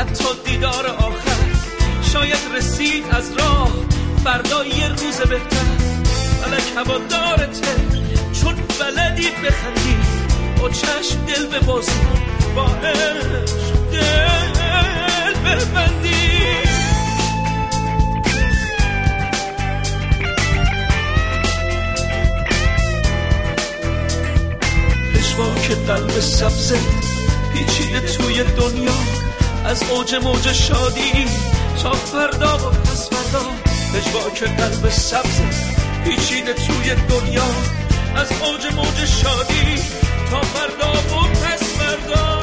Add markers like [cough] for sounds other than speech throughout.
حتی دیدار آخر شاید رسید از راه فردا یه روز بهتر. فلک هوا دارته چون بلدی بخندی. با چشم دل به بازی با دل ببندی. که قلب سبزه پیچیده توی دنیا. از اوج موج شادی تا فردا و پس فردا که قلب سبزه پیچیده توی دنیا. از اوج موج شادی تا فردا و پس فردا.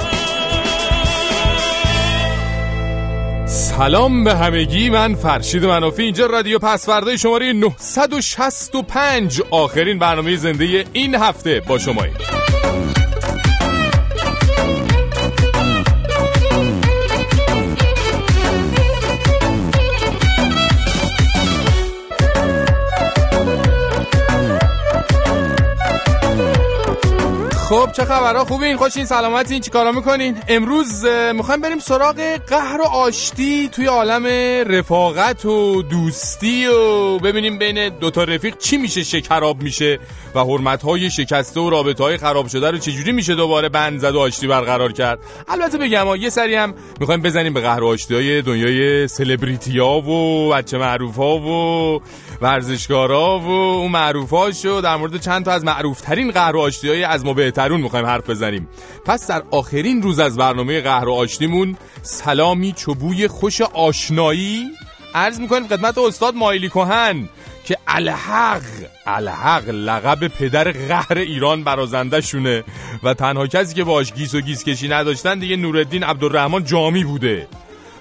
سلام به همگی من فرشید منافی اینجا رادیو پسوردهای شماره 965 آخرین برنامه زنده این هفته با شمایید. خب چه خبرها؟ خوبین؟ خوشین؟ سلامتین؟ چیکارا می‌کنین؟ امروز می‌خوایم بریم سراغ قهر و آشتی توی عالم رفاقت و دوستی و ببینیم بین دوتا رفیق چی میشه شکراب میشه و حرمت های شکسته و رابطه های خراب شده رو چجوری میشه دوباره بند زد و آشتی برقرار کرد؟ البته بگم یه سری هم می‌خوایم بزنیم به قهر و آشتی های دنیای سلبریتی ها و بچه معروف ها و ورزشکارا و اون معروف شو در مورد چند تا از معروف ترین قهر و آشتی های از ما بهترون می‌خوایم حرف بزنیم. پس در آخرین روز از برنامه قهر و آشتیمون سلامی چوبوی خوش آشنایی عرض می‌کنیم خدمت استاد مایلی کوهن که الحق الحق لقب پدر قهر ایران برازنده شونه و تنها کسی که باش گیس و گیس کشی نداشتن دیگه نوردین عبدالرحمن جامی بوده.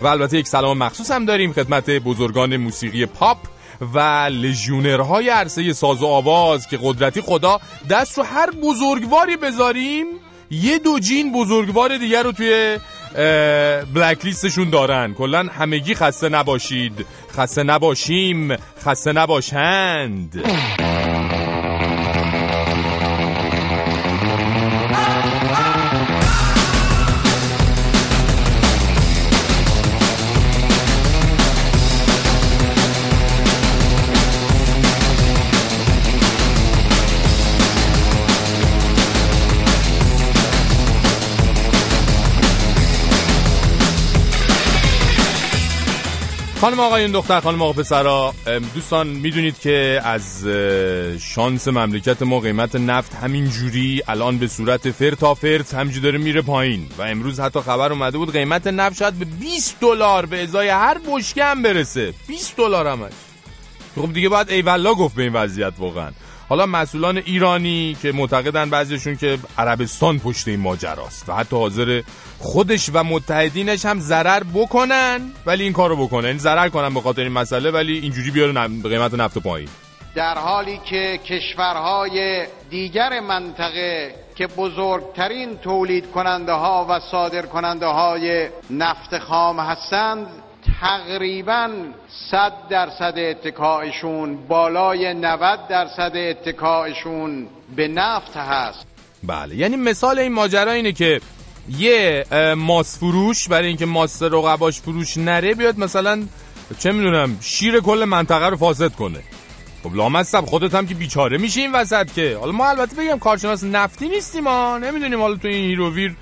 و البته یک سلام مخصوص هم داریم خدمت بزرگان موسیقی پاپ. و لژیونرهای عرصه ساز و آواز که قدرتی خدا دست رو هر بزرگواری بذاریم یه دو جین بزرگوار دیگر رو توی بلک لیستشون دارن. کلا همگی خسته نباشید. خسته نباشیم. خسته نباشند. خانم آقایون دختر خانم آقا پسرا دوستان می‌دونید که از شانس مملکت ما قیمت نفت همین جوری الان به صورت فر تا فرت همینجوری داره میره پایین و امروز حتی خبر اومده بود قیمت نفت شاید به 20 دلار به ازای هر بشکه هم برسه. 20 دلار همش. خب دیگه باید ایوالا گفت به این وضعیت واقعا. حالا مسئولان ایرانی که معتقدن بعضیشون که عربستان پشت این ماجراست و حتی حاضر خودش و متحدینش هم ضرر بکنن ولی این کارو بکنن. این یعنی ضرر کنن به خاطر این مسئله ولی اینجوری بیارن قیمت نفت پایین. در حالی که کشورهای دیگر منطقه که بزرگترین تولید کننده ها و صادر کننده های نفت خام هستند تقریبا 100 درصد اتکاعشون بالای 90 درصد اتکاعشون به نفت هست. بله یعنی مثال این ماجرا اینه که یه ماس فروش برای اینکه ماس رقباش فروش نره بیاد مثلا چه می‌دونم شیر کل منطقه رو فاسد کنه. خب لامصب خودت هم که بیچاره میشی این وسط که. حالا ما البته بگم کارشناس نفتی نیستیم ما نمی‌دونیم حالا تو این هیروویر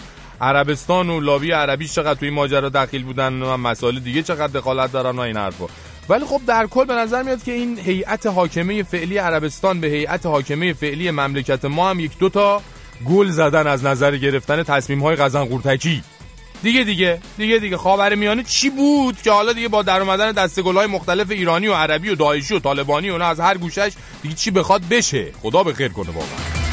عربستان و لابی عربی چقدر توی ماجرا دخیل بودن و مسائل دیگه چقدر دخالت دارن و این حرفا. ولی خب در کل به نظر میاد که این هیئت حاکمه فعلی عربستان به هیئت حاکمه فعلی مملکت ما هم یک دوتا گل زدن از نظر گرفتن تصمیم های قورتکی دیگه دیگه دیگه دیگه. خاور میانه چی بود که حالا دیگه با در اومدن دسته های مختلف ایرانی و عربی و داعشی و طالبانی و از هر گوشش دیگه چی بخواد بشه؟ خدا به خیر کنه واقعا.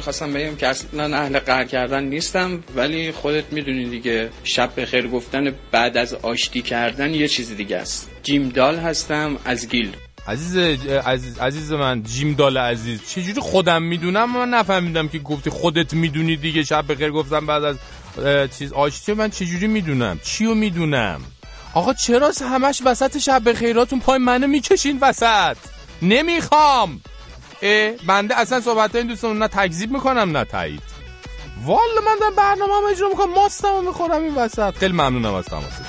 می‌خواستم بگم که اصلا اهل قهر کردن نیستم ولی خودت می‌دونی دیگه شب به خیر گفتن بعد از آشتی کردن یه چیز دیگه است. جیم دال هستم از گیل عزیز عزیز, عزیز من جیم دال عزیز. چجوری خودم می‌دونم؟ من نفهمیدم که گفتی خودت می‌دونی دیگه شب بخیر گفتم بعد از چیز آشتی. من چجوری می‌دونم؟ چیو می‌دونم؟ آقا چرا همش وسط شب بخیراتون پای منو می‌کشین وسط؟ نمی‌خوام! بنده اصلا صحبت این دوستان نه تکذیب می‌کنم نه تایید. والا من دارم برنامه هم اجرا می‌کنم ماستم می‌خورم این وسط. خیلی ممنونم از تماست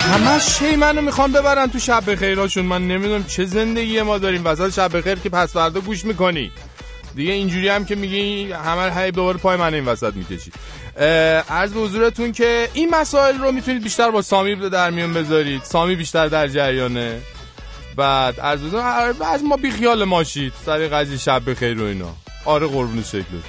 همش شی منو می‌خوان ببرن تو شب بخیراشون من نمی‌دونم چه زندگی ما داریم. وسط شب بخیر که پس فردا گوش می‌کنی. دیگه اینجوری هم که میگی همه هی دوباره پای من این وسط می‌کشی. عرض به حضورتون که این مسائل رو می‌تونید بیشتر با سامی در میون بذارید. سامی بیشتر در جریانه. بعد عرض از ما بی خیال ماشید سر قضیه شب بخیر و اینا. آره قربون شکلتون.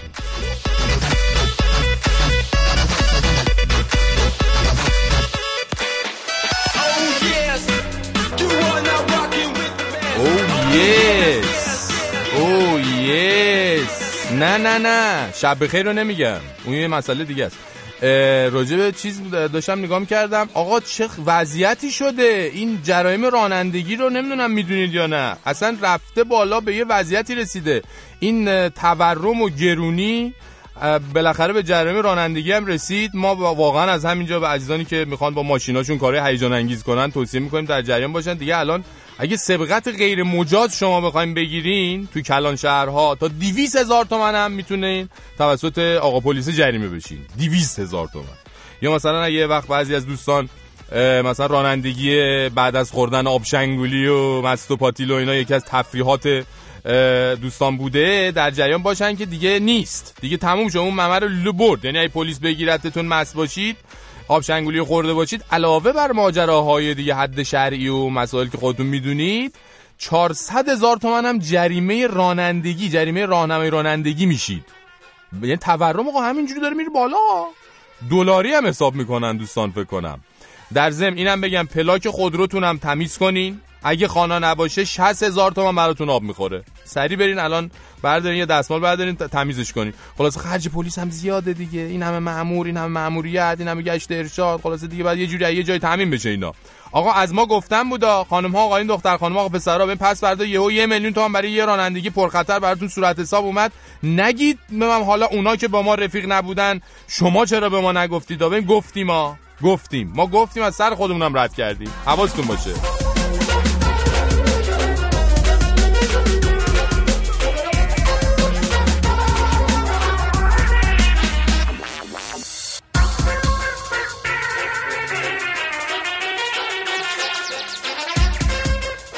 او یس نه نه نه. شب بخیر رو نمیگم. اون یه مسئله دیگه است. راجع به چیز داشتم نگاه کردم آقا چه وضعیتی شده؟ این جرایم رانندگی رو نمی‌دونم می‌دونید یا نه. اصلا رفته بالا به یه وضعیتی رسیده. این تورم و گرونی بالاخره به جرایم رانندگی هم رسید. ما واقعا از همینجا به عزیزانی که می‌خوان با ماشیناشون کارهای هیجان انگیز کنن توصیه می‌کنیم در جریان باشن. دیگه الان اگه سبقت غیر مجاز شما بخوایم بگیرین تو کلان شهرها تا 200 هزار تومن هم می‌تونین توسط آقا پلیس جریمه بشین. 200 هزار تومن. یا مثلا اگه وقت بعضی از دوستان مثلا رانندگی بعد از خوردن آبشنگولی و مست و پاتیل و اینا یکی از تفریحات دوستان بوده در جریان باشن که دیگه نیست. دیگه تموم شد. اون ممر رو برد. یعنی اگه پلیس بگیرتتون مست باشید آب شنگولی خورده باشید. علاوه بر ماجراهای دیگه حد شرعی و مسائل که خودتون می‌دونید 400 هزار تومن هم جریمه رانندگی جریمه راهنمای رانندگی میشید. یعنی تورم آقا همینجوری داره میره بالا. دلاری هم حساب می‌کنن دوستان فکر کنم. در ضمن اینم بگم پلاک خودروتون هم تمیز کنین. اگه خانه نباشه 60 هزار تومن براتون آب می‌خوره. سری برین الان بردارین یه دستمال بردارین تمیزش کنین. خلاص خرج پلیس هم زیاده دیگه. این همه مأمور این همه مأموریت این همه گشت ارشاد. خلاص دیگه بعد یه جوری یه جای تامین بشه اینا. آقا از ما گفتم بودا خانم ها آقایون دختر خانم ها پسرا ببین پس فردا یهو یه میلیون تومان برای یه رانندگی پرخطر براتون صورت حساب اومد. نگید من حالا اونا که با ما رفیق نبودن شما چرا به ما نگفتید؟ ببین گفتیم ما گفتیم. ما گفتیم از سر خودمونم رد کردیم. حواستون باشه.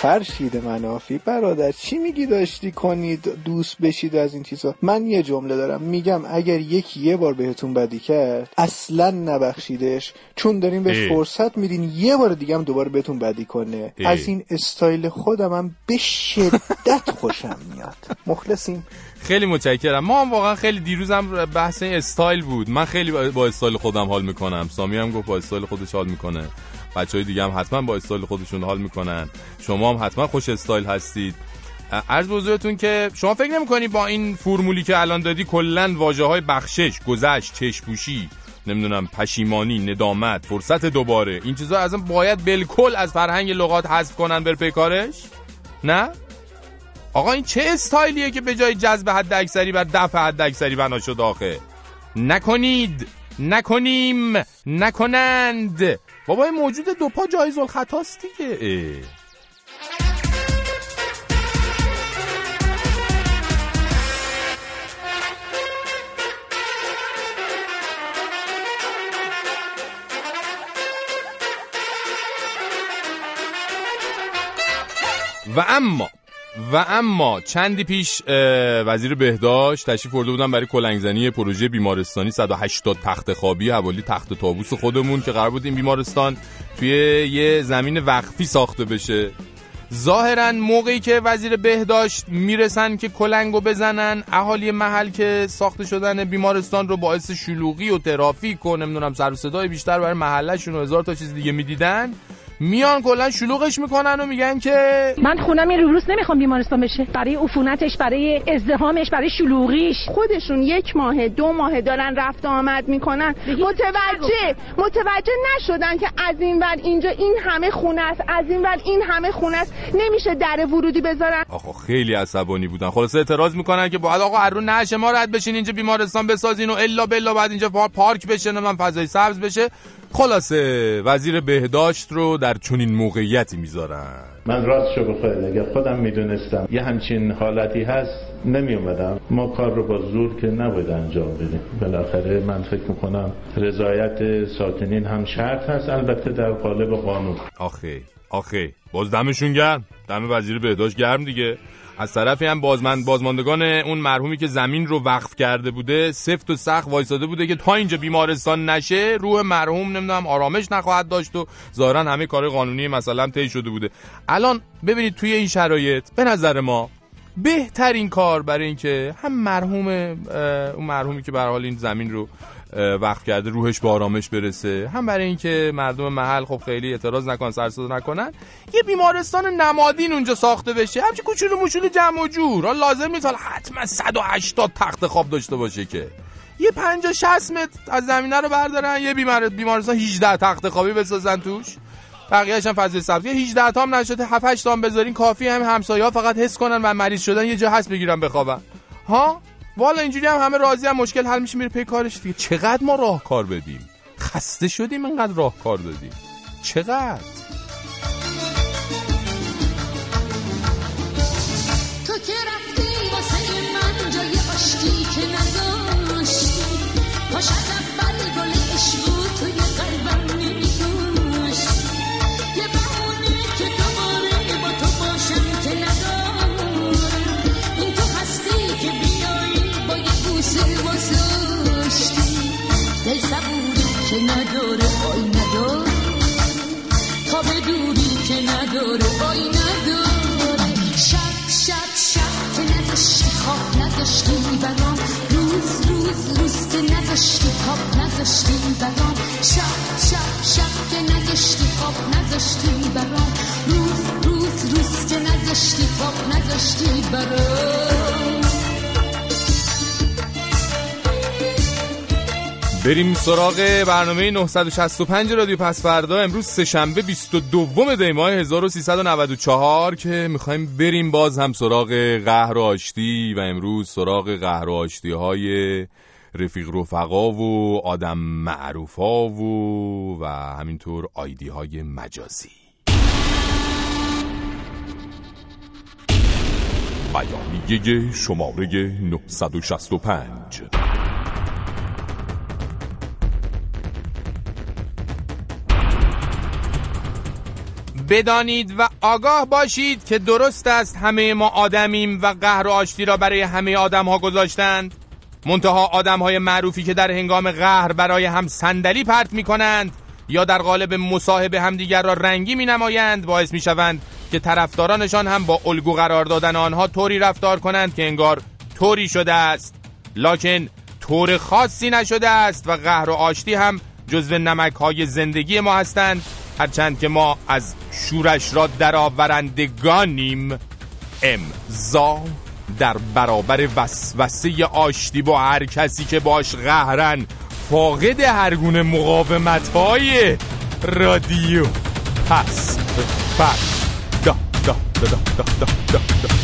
فرشید منافی. برادر چی میگی داشتی؟ کنید دوست بشید از این چیزا. من یه جمله دارم. میگم اگر یکی یه بار بهتون بدی کرد اصلا نبخشیدش. چون دارین بهش فرصت میدین یه بار دیگه هم دوباره بهتون بدی کنه. از این استایل خودم هم به شدت خوشم میاد. مخلصیم. خیلی متشکرم. ما هم واقعا خیلی دیروزم بحث استایل بود. من خیلی با استایل خودم حال می‌کنم. سامی هم گفت با استایل خودش حال می‌کنه. بچه های دیگه هم حتما با استایل خودشون حال می‌کنن. شما هم حتما خوش استایل هستید. عرض بزرگتون که شما فکر نمی با این فرمولی که الان دادی کلا واژه های بخشش گذشت چشپوشی نمی‌دونم پشیمانی ندامت فرصت دوباره این چیزا اصلا باید بالکل از فرهنگ لغات حذف کنن بر پیکارش نه؟ آقا این چه استایلیه که به جای جذب حد اکثری بر دفع حد اکثری بنا شد آخه؟ نکنید نکنیم نکنند. بابا این موجود دو پا جایز الخطاست دیگه. و اما و اما چندی پیش وزیر بهداشت تشریف برده بودن برای کلنگزنی پروژه بیمارستانی 180 تخت خوابی حوالی تخت تابوس خودمون که قرار بود این بیمارستان توی یه زمین وقفی ساخته بشه. ظاهرا موقعی که وزیر بهداشت می‌رسن که کلنگو بزنن اهالی محل که ساخته شدن بیمارستان رو باعث شلوغی و ترافیک و نمی‌دونم سر و صدای بیشتر برای محلشون و هزار تا چیز دیگه می‌دیدن میان کلا شلوغش می‌کنن و میگن که من خونم این روز نمی‌خوام بیمارستان بشه. برای عفونتش برای ازدهامش برای شلوغیش. خودشون یک ماه دو ماه دارن رفت آمد می‌کنن. متوجه متوجه نشدن که از این ور اینجا این همه خونه است از این ور این همه خونه است. نمیشه در ورودی بذارن. آخه خیلی عصبانی بودن. خلاصه اعتراض می‌کنن که باید آقا ارو نشه ما رد بشین اینجا بیمارستان بسازین و الا بلا بعد اینجا پارک بشه من فضای سبز بشه. خلاصه وزیر بهداشت رو در چنین موقعیتی می‌ذارن. من راست شو بخواید اگر خودم می‌دونستم. یه همچین حالتی هست نمی اومدم ما کار رو با زور که نباید انجام بدیم. بالاخره من فکر می‌کنم رضایت ساکنین هم شرط هست البته در قالب قانون. آخه آخه باز دمشون گرم. دم وزیر بهداشت گرم دیگه. از طرفی هم بازمند بازماندگان اون مرحومی که زمین رو وقف کرده بوده سفت و سخت وایساده بوده که تا اینجا بیمارستان نشه روح مرحوم نمی‌دونم آرامش نخواهد داشت و ظاهرا همه کار قانونی مثلا طی شده بوده. الان ببینید توی این شرایط به نظر ما بهترین کار برای اینکه هم مرحوم اون مرحومی که به حال این زمین رو وقت کرده روحش به آرامش برسه. هم برای اینکه مردم محل خب خیلی اعتراض نکن سرصدا نکنن. یه بیمارستان نمادین اونجا ساخته بشه. همچه کوچولو موچولو جمع و جور. لازم نیست حتما 180 تخت خواب داشته باشه که. یه 50 60 متر از زمینه رو بردارن یه بیمار بیمارستان 18 تخت خوابی بسازن توش. بقیه‌اش هم فضای سبزی. 18 تام نشده 7 8 تام بذارین کافی هم همسایه‌ها فقط حس کنن و مریض شدن یه جا هست بگیرن بخوابن. ها؟ والا اینجوری هم همه راضی هم مشکل حل میشه میره پی کارش دیگه. چقدر ما راهکار بدیم؟ خسته شدیم اینقدر راهکار دادیم. چقدر؟ تو که رفتی واسه من جای آشتی که نداشتی. پاشد که نداره وای نداره. تا به دوری که نداره وای نداره. شب شب شب که نذاشتی خواب نذاشتی برام. روز روز روز که نذاشتی خواب نذاشتی برام. شب شب شب که نذاشتی خواب نذاشتی برام. روز روز روز که نذاشتی خواب نذاشتی برام. بریم سراغ برنامه 965 رادیو پس فردا. امروز سهشنبه 22 دی ماه 1394 که می‌خوایم بریم باز هم سراغ قهر و آشتی و امروز سراغ قهر آشتی های رفیق رفقا و آدم معروفا و و همینطور آیدی های مجازی بیانیه شماره 965 بدانید و آگاه باشید که درست است همه ما آدمیم و قهر و آشتی را برای همه آدم ها گذاشتند. منتها آدم های معروفی که در هنگام قهر برای هم صندلی پرت می کنند یا در قالب مصاحبه همدیگر را رنگی می نمایند باعث می شوند که طرفدارانشان هم با الگو قرار دادن آنها طوری رفتار کنند که انگار طوری شده است. لکن طور خاصی نشده است و قهر و آشتی هم جزو نمک های زندگی ما هستند. هرچند که ما از شورش را درآورندگانیم امضا در برابر وسوسه آشتی با هر کسی که باش قهرن فاقد هر گونه مقاومت های رادیو پس پس دا دا دا دا دا دا دا, دا.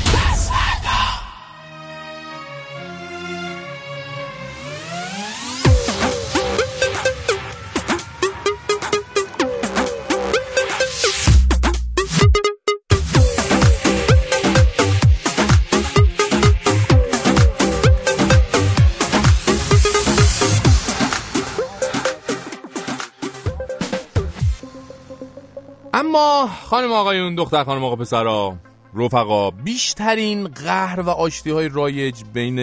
خانم آقایون دختر خانم آقا پسرا رفقا بیشترین قهر و آشتی های رایج بین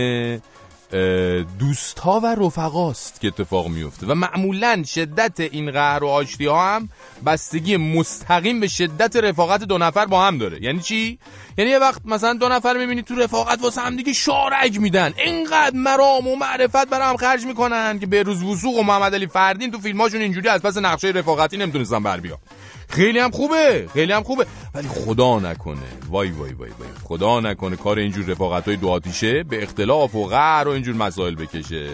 دوست ها و رفقاست که اتفاق میفته و معمولا شدت این قهر و آشتی ها هم بستگی مستقیم به شدت رفاقت دو نفر با هم داره. یعنی چی؟ یعنی یه وقت مثلا دو نفر می‌بینی تو رفاقت واسه هم دیگه شارک میدن. اینقدر مرام و معرفت برای هم خرج می‌کنن که به روز وسوق و محمد علی فردین تو فیلماشون اینجوری از پس نقشه رفاقتی نمی‌تونستن بر بیان. خیلی هم خوبه خیلی هم خوبه. ولی خدا نکنه. وای وای وای وای. خدا نکنه کار اینجور رفاقت های دو آتیشه به اختلاف و غر و اینجور مسائل بکشه.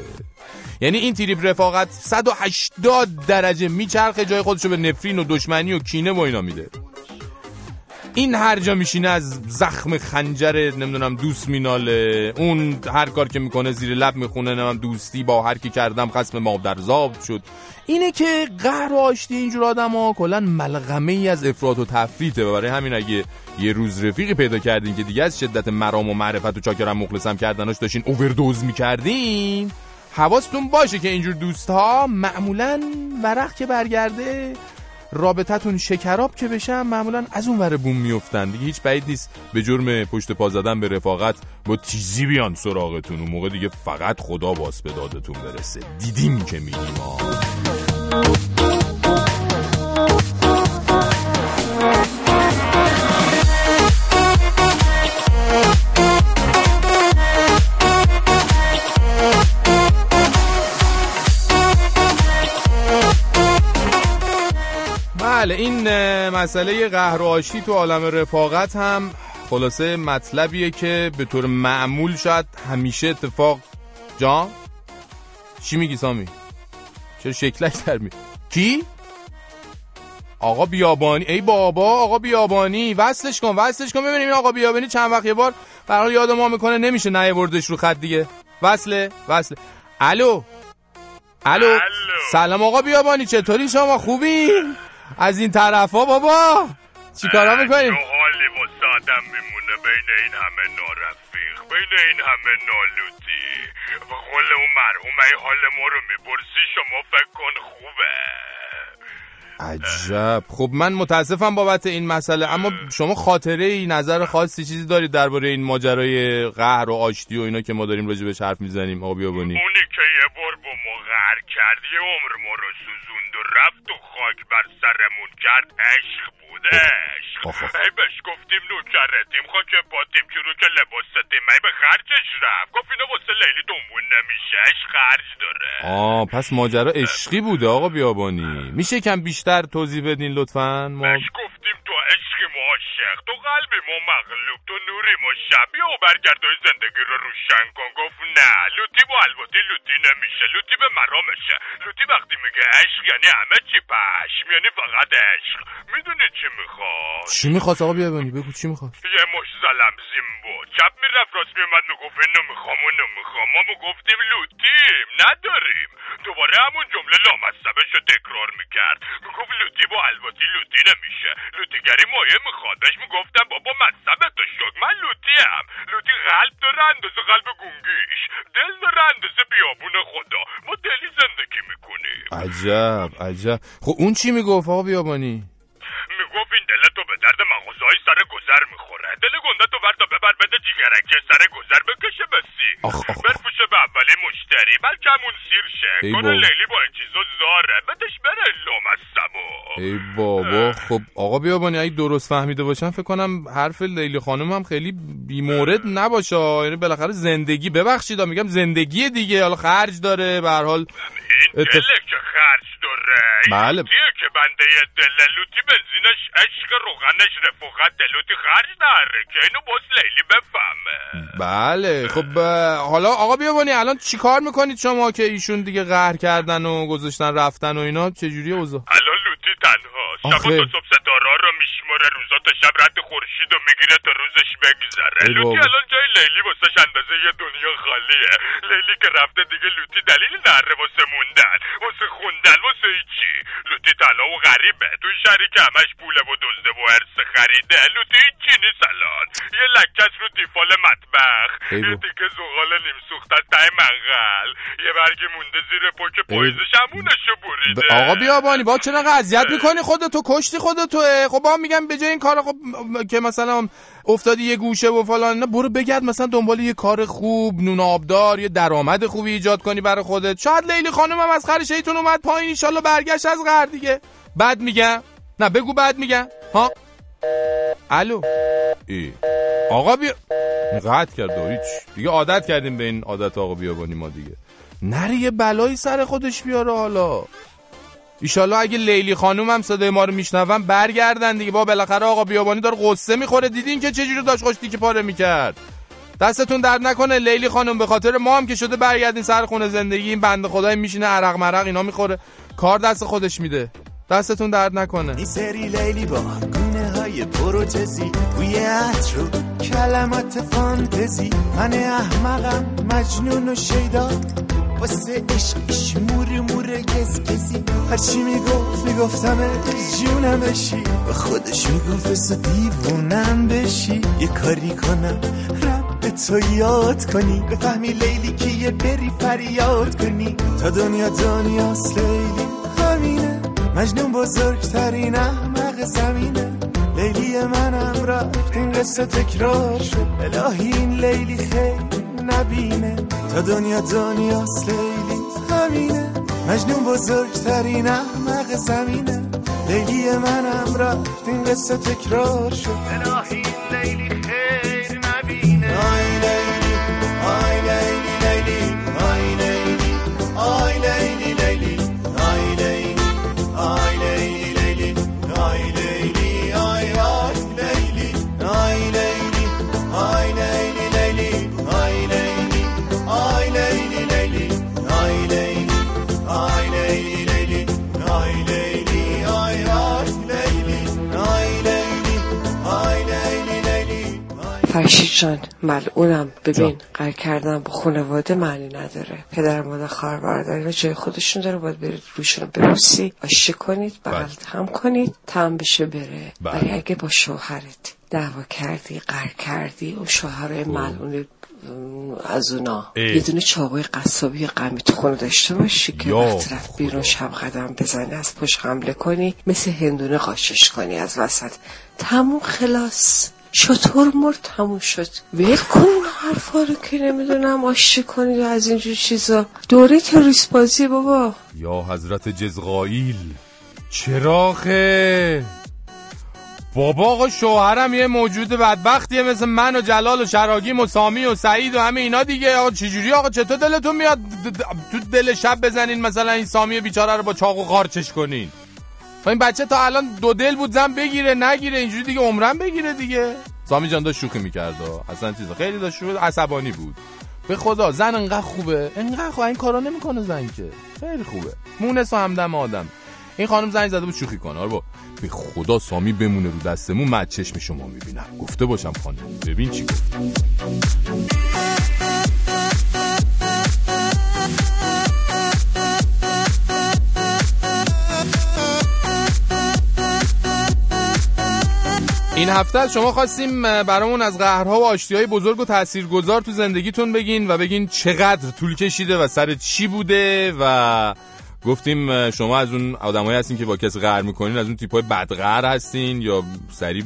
یعنی این تریپ رفاقت 180 درجه میچرخه جای خودشو به نفرین و دشمنی و کینه و اینا میده. این هر جا میشینه از زخم خنجر نمی‌دونم دوست میناله. اون هر کار که می‌کنه زیر لب می‌خونه نمی‌دونم دوستی با هر کی کردم خسم مادر زاب شد. اینه که قهر و آشتی اینجور آدم ها کلا ملغمه ای از افراط و تفریطه. برای همین اگه یه روز رفیقی پیدا کردین که دیگه از شدت مرام و معرفت و چاکرم مخلصم کردناش داشتین اووردوز می‌کردین حواستون باشه که اینجور دوست ها معمولا ورق که برگرده رابطتون شکراب که بشن معمولا از اون ور بوم میفتن دیگه هیچ بعید نیست. به جرم پشت پا زدن به رفاقت با تیزی بیان سراغتون. اون موقع دیگه فقط خدا باس به دادتون برسه. دیدیم که میدیم بله این مسئله قهر و آشتی تو عالم رفاقت هم خلاصه مطلبیه که به طور معمول شاید همیشه اتفاق جان؟ چی میگی سامی؟ چرا شکلک در می کی؟ آقا بیابانی ای بابا آقا بیابانی وصلش کن وصلش کن ببینیم این آقا بیابانی چند وقت یه بار برای یاد ما می‌کنه نمیشه نیوردش رو خط دیگه. وصله وصله. الو؟ الو. سلام آقا بیابانی چطوری شما؟ خوبی؟ از این طرفا بابا. چیکارا می‌کنیم؟ حالی واسه آدم میمونه بین این همه نارفیق بین این همه نالوتی؟ و قول اون مرحوم ای حال ما رو می‌پرسی شما فکر کن خوبه. عجب. خب من متاسفم بابت این مسئله اما شما خاطره ای نظر خاصی چیزی دارید درباره این ماجرای قهر و آشتی و اینا که ما داریم راجع بهش حرف می‌زنیم؟ آقا بیابانی اونی که یه بار با ما غر کرد یه عمر ما رو سوزوند و رفت و خاک بر سرمون کرد. عشق بود عشق. ای بهش گفتیم نوکرتیم خاک پاتیم که رو که لباس ستیم ای به خرجش رفت. گفت اینو واسه لیلی دنبون نمیشه. عشق خرج داره. آه پس ماجرا عشقی بوده آقا بیابانی. میشه کم بیشتر توضیح بدین لطفا؟ ما بهش گفتیم عاشق تو قلبی ما مغلوب. تو نوری ما شب بیا و برگردای زندگی رو روشن کن. گفت نه لوتی با الباتی لوتی نمیشه. لوتی به مرامشه لوتی وقتی میگه عشق یعنی همه چی پشم یعنی فقط عشق. می‌دونی چی می‌خواد؟ چی می‌خواست آقا؟ بیابانی بگو چی می‌خواست. یه مش زلم زیمبو. چپ می‌رفت راست میومد می‌گفت اینو می‌خوام اونو می‌خوام. ما می‌گفتیم لوتیم. نداریم. دوباره همون جمله لامصبش رو تکرار می‌کرد. می‌گفت لوتی با الباتی لوتی نمیشه. لوتیگری مایه می‌خواد. بهش می‌گفتم بابا مصبه تو شک من لوتیم لوتی قلب داره اندازه قلب گونگیش. دل داره اندازه بیابون خدا. ما دلی زندگی می‌کنیم. عجب عجب. خب اون چی می‌گفت آقا بیابانی؟ می‌گفت این دلتو به درد مغازهای سر گذر می‌خوره. دل گنده تو وردا ببر بده جیگرکی سر گذر بکشه به سیر آخ، آخ، آخ. برفوشه به اولی مشتری بلکه همون سیر شه کنه بابا. لیلی با این چیزا زاره. بدش بره لامصبو ای بابا. خب آقا بیابانی اگه درست فهمیده باشم فکر کنم حرف لیلی خانم هم خیلی بیمورد نباشه. یعنی بالاخره زندگی ببخشید میگم زندگی دیگه. حالا خرج داره به هر حال این اتف- که خرج داره. بله. لوتیه که بنده دله لوتی بنزینش عشق روغنش رفاقت لوتی خرج نره که اینو باز لیلی بفهمه بله خب حالا آقا بیابانی الان چیکار می‌کنید شما که ایشون دیگه قهر کردن و گذاشتن رفتن و اینا چجوری اوضاع الان لوتی تنها شب آخه. تا صبح ستاره رو میشماره روزا تا شب رد خورشید و می‌گیره تا روزش بگذره لوتی. الان جای لیلی واسش اندازه یه دنیا خالیه لیلی که رفته دیگه لوتی دلیلی نره واسه موندن واسه خوندن واسه لوتی تنها و غریبه. توی شهری که همش پوله و دزده و ارث خریده. لوتی هیچی نیست الان یه لکش رو دیفال مطبخ. یه. تیکه زغال نیم از ته منقل. یه برگی مونده زیر پاک پاییزش همونشو بریده. ب- آقا بیابانی با چرا اذیت می‌کنی خودتو؟ کشتی خودتو خب با میگم به جای این کار خب که مثلا افتادی یه گوشه و فلان نه برو بگرد مثلا دنبال یه کار خوب نون آبدار یه درآمد خوبی ایجاد کنی برای خودت. شاید لیلی خانم هم از خر شیطون اومد پایین ایشالله برگشت از غر دیگه. بعد میگم؟ نه بگو بعد میگم. ها؟ الو. ای. آقا بیا. قطع کرد و هیچ. دیگه عادت کردیم به این عادت آقا بیابانی ما دیگه. نره یه بلایی سر خودش بیاره حالا. ایشالله اگه لیلی خانوم هم صدای ما رو میشنون برگردن دیگه. با بالاخره آقا بیابانی داره قصه می‌خوره. دیدین که چجوری داشت خوش که پاره می‌کرد. دستتون درد نکنه لیلی خانم به خاطر ما هم که شده برگردین سر خونه زندگی. این بنده خدای میشینه عرق مرق اینا می‌خوره. کار دست خودش میده. دستتون درد نکنه. این سری لیلی با گونه های پروتزی بوی عطر و کلمات فانتزی. من احمقم مجنون و شیدا. واسه عشقش موری موره گزگزی. هرچی می‌گفت می‌گفتم جونم بشی. به خودش می‌گفت بسا دیوونم بشی. یه کاری کنم رب تو یاد کنی. بفهمی لیلی که یه بری فریاد کنی. تا دنیا دنیاست لیلی. مجنون بزرگترین احمق زمینه. لیلی منم رفت این قصه تکرار شد. الهی این لیلی خیلی نبینه. تا دنیا دنیاست لیلی همینه. مجنون بزرگترین احمق زمینه. لیلی منم رفت این قصه تکرار شد. الهی جان ملعونم ببین قرار کردن با خانواده معنی نداره. پدر مادر خواهر برادر و جای خودشون داره باید برید روشون رو ببوسی آشتی کنید بغل هم کنید تم بشه بره. بله. ولی اگه با شوهرت دعوا کردی قهر کردی اون شوهر ملعون ام، از اونا. ای. یه دونه چاقوی قصابی غمی تو خونه داشته باشی که وقت رفت بیرون شب قدم بزنی از پشت حمله کنی مثل هندونه قاشش کنی از وسط. تموم خلاص. چطور مرد تموم شد؟ ول کن این حرفا رو که نمی‌دونم آشتی کنید و از اینجور چیزا. دوره تروریست بازی بابا. یا حضرت جزغائیل چراخه بابا آقا شوهرم یه موجود بدبختیه مثل من و جلال و شراگیم و سامی و سعید و همه اینا دیگه. آقا چجوری آقا؟ چطور دلتون میاد؟ تو دل شب بزنین مثلا این سامی بیچاره رو با چاقو قارچش کنین. این بچه تا الان دو دل بود زن بگیره نگیره اینجوری دیگه عمرم بگیره دیگه. سامی جان داشت شوخی می‌کرد اصلا چیزا خیلی داشت شوخی عصبانی بود. به خدا زن انقدر خوبه. انقدر خوبه. این کارا نمی‌کنه زن که. خیلی خوبه. مونس و همدم آدم. این خانم زنگ زده بود شوخی کنه. آره به خدا سامی بمونه رو دستمون از چشم شما می‌بینم. گفته باشم خانم. ببین چی گفت. این هفته از شما خواستیم برامون از قهرها و آشتیهای بزرگ و تاثیرگذار تو زندگیتون بگین و بگین چقدر طول کشیده و سر چی بوده و گفتیم شما از اون آدمایی هستین که با کسی قهر می‌کنین از اون تیپای بدقهر هستین یا سریع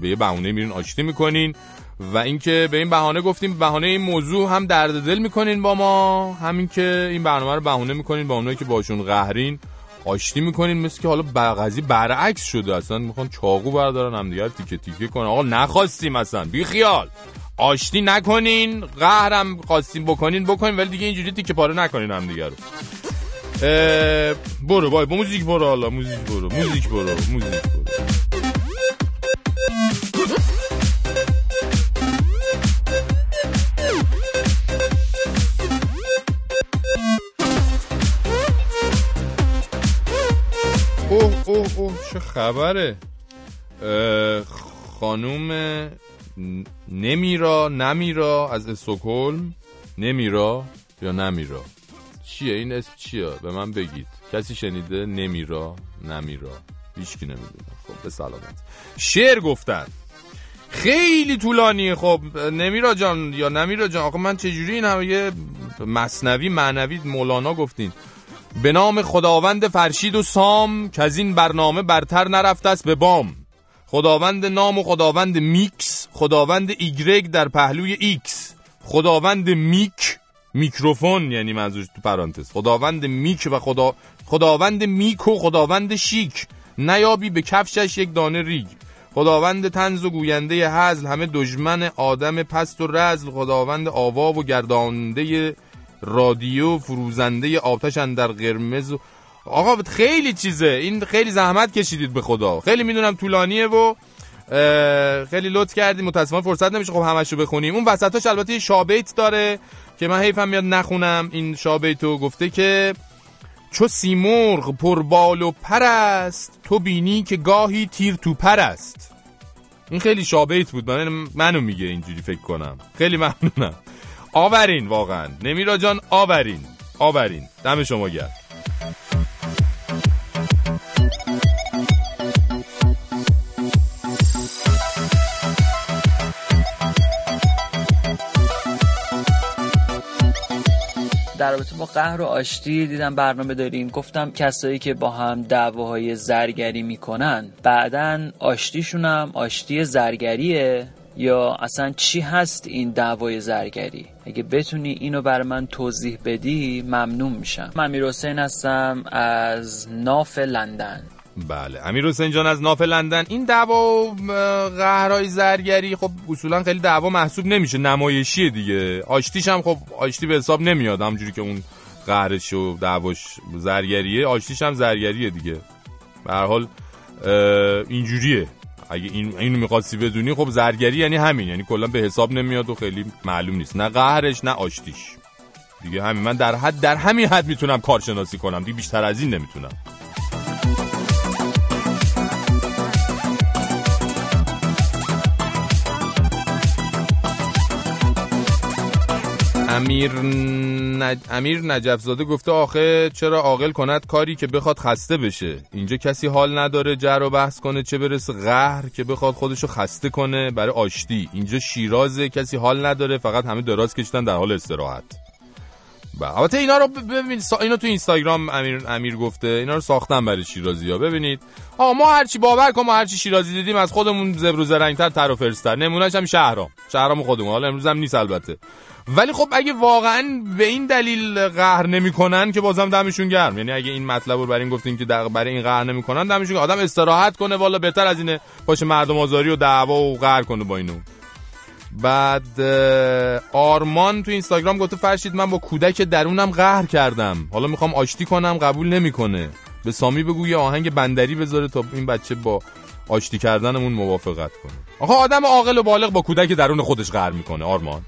به یه بهونه میرین آشتی می‌کنین و اینکه به این بهانه گفتیم بهانه این موضوع هم درد دل می‌کنین با ما همین که این برنامه رو بهونه می‌کنین با اونایی که باشون قهرین. آشتی می‌کنین مثل که حالا قضیه برعکس شده اصلا می‌خوان چاقو بردارن هم دیگه تیکه تیکه کنن. آقا نخواستیم اصلا بی خیال آشتی نکنین قهرم خواستیم بکنین بکنین ولی دیگه اینجوری تیکه پاره نکنین هم دیگه رو برو بای با موزیک برو حالا موزیک برو موزیک برو موزیک برو. اوه اوه اوه چه خبره. خانوم نمیرا نمیرا از استکهلم؟ نمیرا یا نمیرا؟ چیه؟ این اسم چیه؟ به من بگید. کسی شنیده نمیرا نمیرا؟ هیچکی نمی‌دونه. خب به سلامت. شعر گفتن. خیلی طولانیه. خب نمیرا جان یا نمیرا جان آقا من چجوری این همه مصنوی معنوی مولانا گفتین؟ به نام خداوند فرشید و سام که از این برنامه برتر نرفته است به بام. خداوند نام و خداوند میکس خداوند ایگرگ در پهلوی ایکس. خداوند mic میکروفون یعنی منظورش تو پرانتز. خداوند mic و خدا خداوند mic و خداوند شیک. نیابی به کفشش یک دانه ریگ. خداوند طنز و گوینده هزل همه دشمن آدم پست و رذل. خداوند آوا و گردانده رادیو فروزنده آتش در قرمز و آقا خیلی چیزه. این خیلی زحمت کشیدید به خدا. خیلی می‌دونم طولانیه و خیلی لطف کردیم. متاسفانه فرصت نمیشه خب همشو بخونیم. اون وسطاش البته یه شابیت داره که من حیفم میاد نخونم. این شابیتو گفته که چو سیمرغ پربال و پر است تو بینی که گاهی تیر تو پر است. این خیلی شابیت بود. من منو میگه اینجوری فکر کنم. خیلی ممنونم. آورین واقعا. نمیرا جان آورین. آورین. دم شما گرد در رابطه با قهر و آشتی دیدم برنامه داریم. گفتم کسایی که با هم دعواهای زرگری می‌کنن بعدا آشتیشون هم آشتی زرگریه. یا اصلا چی هست این دعوای زرگری؟ اگه بتونی اینو بر من توضیح بدی ممنون میشم. من امیر حسین هستم از ناف لندن. بله امیر حسین جان از ناف لندن. این دعوا و قهرهای زرگری خب اصولا خیلی دعوا محسوب نمیشه. نمایشیه دیگه. آشتیش هم خب آشتی به حساب نمیاد. همجوری که اون قهرش و دعواش زرگریه آشتیش هم زرگریه دیگه. به حال اینجوریه. اگه این اینو می‌خواستی بدونی خب زرگری یعنی همین یعنی کلا به حساب نمیاد و خیلی معلوم نیست. نه قهرش نه آشتیش. دیگه همین. من در حد در همین حد می‌تونم کارشناسی کنم. دیگه بیشتر از این نمی‌تونم. امیر نج... امیر نجف زاده گفته آخه چرا عاقل کند کاری که بخواد خسته بشه؟ اینجا کسی حال نداره جر و بحث کنه چه برسه قهر که بخواد خودشو خسته کنه برای آشتی. اینجا شیرازه کسی حال نداره فقط همه دراز کشیدن در حال استراحت. بله البته اینا رو ببین سا... اینا تو اینستاگرام امیر امیر گفته اینا رو ساختم برای شیرازی ها ببینید. آقا ما هرچی باور کن ما هرچی شیرازی دیدیم از خودمون زبر و زرنگتر تر و فرستر. نمونهش هم شهرام. شهرام خودمون. حالا امروز هم نیست البته. ولی خب اگه واقعا به این دلیل قهر نمی‌کنن که بازم دمشون گرم. یعنی اگه این مطلب رو برای این گفتیم که برای این قهر نمی‌کنن دمشون. آدم استراحت کنه والا بهتر از اینه باشه مردم آزاری و دعوا و قهر کنه با اینو. بعد آرمان تو اینستاگرام گفته فرشید من با کودک درونم قهر کردم. حالا می‌خوام آشتی کنم قبول نمی‌کنه. به سامی بگو یه آهنگ بندری بذاره تا این بچه با آشتی کردنمون موافقت کنه. آقا آدم عاقل و بالغ با کودک درون خودش قهر می‌کنه آرمان.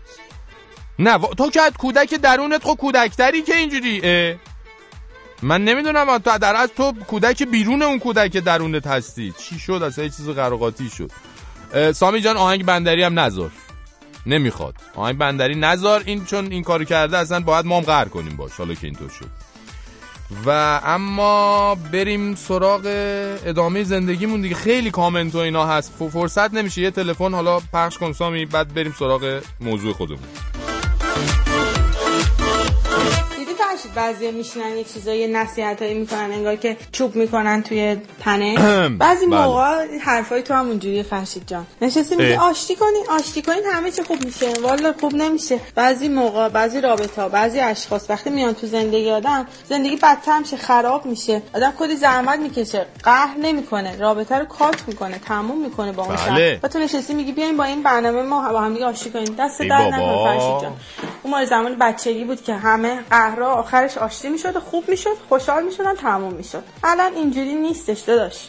نه تو که از کودک درونت خب کودکتری که اینجوری. من نمی‌دونم تو در از تو کودک بیرون اون کودک درونت هستی. چی شد؟ اصلا یه چیز قراقاتی شد. سامی جان آهنگ بندری هم نذار. نمی‌خواد. آهنگ بندری نذار این چون این کارو کرده اصلا باید ما هم قهر کنیم باش حالا که اینطور شد. و اما بریم سراغ ادامه زندگیمون دیگه. خیلی کامنت و اینا هست. فرصت نمیشه. یه تلفن حالا پخش کن سامی بعد بریم سراغ موضوع خودمون. Thank you. بعضی میشینن یه چیزایی نصیحتایی می‌کنن انگار که چوب می‌کنن توی تنه. [clears throat] بعضی بله. موقع حرفای تو هم اونجوریه فرشید جان. نشستی میگی. آشتی کنین آشتی کنین همه چی خوب میشه. والا خوب نمیشه. بعضی موقع بعضی رابطه ها بعضی اشخاص وقتی میان تو زندگی آدم زندگی بدتر میشه خراب میشه. آدم کلی زحمت می‌کشه. قهر نمی‌کنه. رابطه رو کات می‌کنه تموم می‌کنه با اون بله. شخص و تو نشستی میگی بیاین با این برنامه ما با هم دیگه آشتی کنیم. دست در. نکن فرشید جان. اون مال زمان بچگی بود که همه قهرها آخرش آشتی می‌شد و خوب می‌شد خوشحال می‌شدن تموم می‌شد. الان اینجوری نیستش داداش.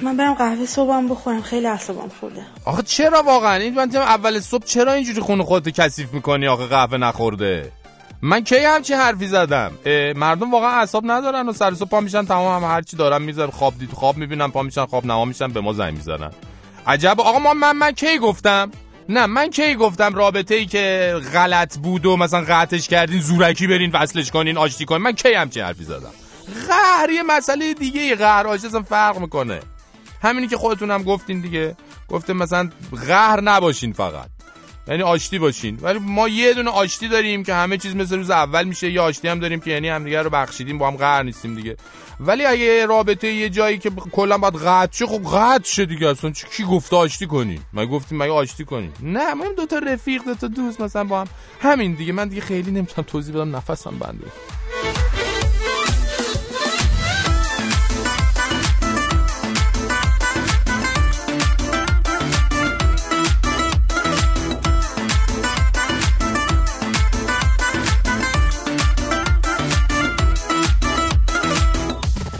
من برم قهوه صبحم بخورم خیلی اعصابم خورده. آخه چرا واقعا؟ این من اول صبح چرا اینجوری خونه خودت کثیف می‌کنی آخه قهوه نخورده؟ من کی همچین حرفی زدم؟ مردم واقعا اعصاب ندارن و سر صبح پا میشن تمام هم هرچی دارن می‌ذارن خواب دید خواب می‌بینن پا میشن خواب نما میشن به ما زنگ می‌زنن. عجب. آقا ما من من کی گفتم؟ نه من کی گفتم رابطه ای که غلط بود و مثلا قطعش کردین زورکی برین وصلش کنین آشتی کنین؟ من کی همچین حرفی زدم؟ قهر یه مسئله دیگه قهر آشتی اصلا فرق می‌کنه. همینی که خودتون هم گفتین دیگه. گفتم مثلا قهر نباشین فقط. یعنی آشتی باشین. ولی ما یه دونه آشتی داریم که همه چیز مثل روز اول میشه. یه آشتی هم داریم که یعنی همدیگه رو بخشیدیم با هم قهر نیستیم دیگه. ولی اگه رابطه یه جایی که کلا باید قطع شه خب قطع شه دیگه اصلا. چی- کی گفته آشتی کنی؟ ما گفتیم مگه آشتی کنی؟ نه ما دو تا رفیق دو تا دوست مثلا با هم. همین دیگه. من دیگه خیلی نمی‌تونم توضیح بدم نفسم بنده.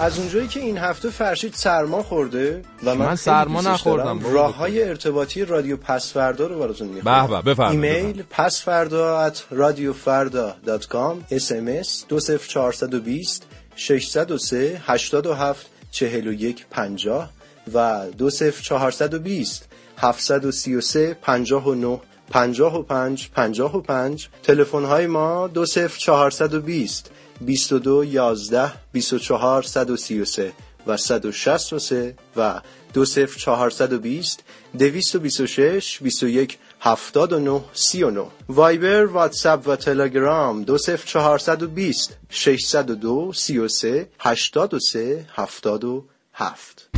از اونجایی که این هفته فرشید سرما خورده و من, من سرما نخوردم. راه های ارتباطی رادیو پسفردا رو براتون می‌خونم. به به، بفرمایید، ایمیل پسفردا at radiofarda.com SMS 20420 603 87 41 50 و 20420 733 59 55 55 تلفن های ما 20420 22 11 24 133 و 163 و 20420 226 21 79 39 وایبر واتساپ و تلگرام 20420 602 33 83 77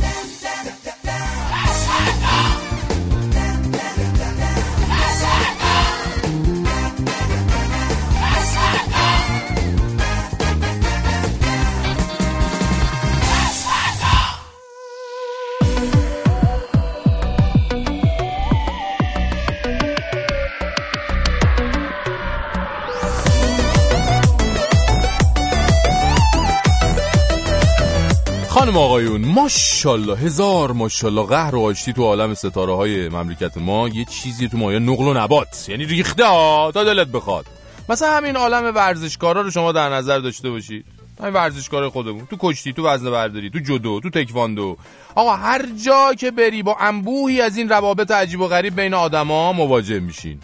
خانم آقایون ماشاءالله هزار ماشاءالله قهر و آشتی تو عالم ستاره های مملکت ما یه چیزی تو مایه نقل و نبات یعنی ریخته ها تا دلت بخواد. مثلا همین عالم ورزشکارا رو شما در نظر داشته باشید همین ورزشکار خودمون تو کشتی تو وزنه برداری تو جودو تو تکواندو. آقا هر جا که بری با انبوهی از این روابط عجیب و غریب بین آدما مواجه میشین.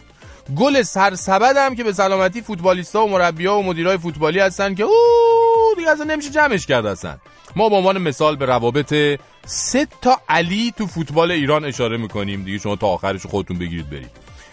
گل سرسبد هم که به سلامتی فوتبالیستا و مربی‌ها و مدیرای فوتبالی هستن که اوه دیگه اصلا نمیشه جمعش کرد اصلا. ما به عنوان مثال به روابط سه تا علی تو فوتبال ایران اشاره می‌کنیم. دیگه شما تا آخرش خودتون بگیرید برید.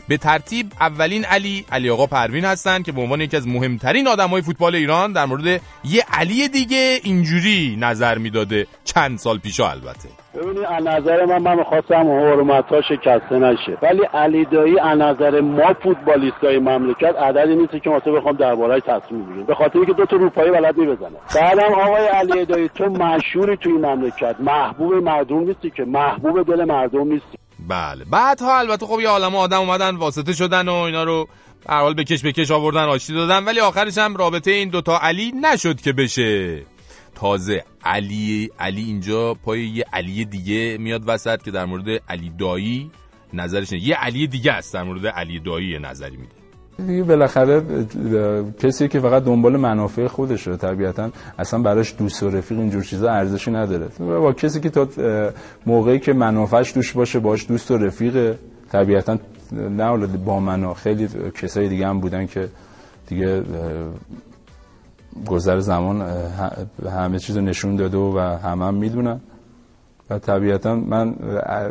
به ترتیب اولین علی علی آقا پروین هستن که به عنوان یکی از مهمترین آدمای فوتبال ایران در مورد یه علی دیگه اینجوری نظر می‌داده چند سال پیشا البته. ببینید از نظر من من خواستم حرمت ها شکسته نشه. ولی علی دایی از نظر ما فوتبالیستای مملکت عددی نیست که واسه بخوام درباره‌اش تصمیم بگیرم به خاطر اینکه دو تا روپایی بلد بزنه بعدم آقای علی دایی تو مشهوری توی مملکت. محبوب مردم نیستی که محبوب دل مردم نیستی. بله. بعدها البته خب یه عالمه آدم اومدن واسطه شدن و اینا رو هر حال بکش بکش آوردن آشتی دادن. ولی آخرش هم رابطه این دوتا علی نشد که بشه. تازه علی علی اینجا پای یه علی دیگه میاد وسط که در مورد علی دایی نظرش نه. یه علی دیگه است در مورد علی دایی نظری میده. دیگه بالاخره کسی که فقط دنبال منافع خودشه طبیعتا اصلا براش دوست و رفیق اینجور چیزا ارزشی نداره. با کسی که تا موقعی که منافعش دوش باشه باش دوست و رفیق طبیعتا نه با من خیلی کسای دیگه هم بودن که دیگه گذر زمان همه چیز نشون داده و همه هم می‌دونن. و طبیعتا من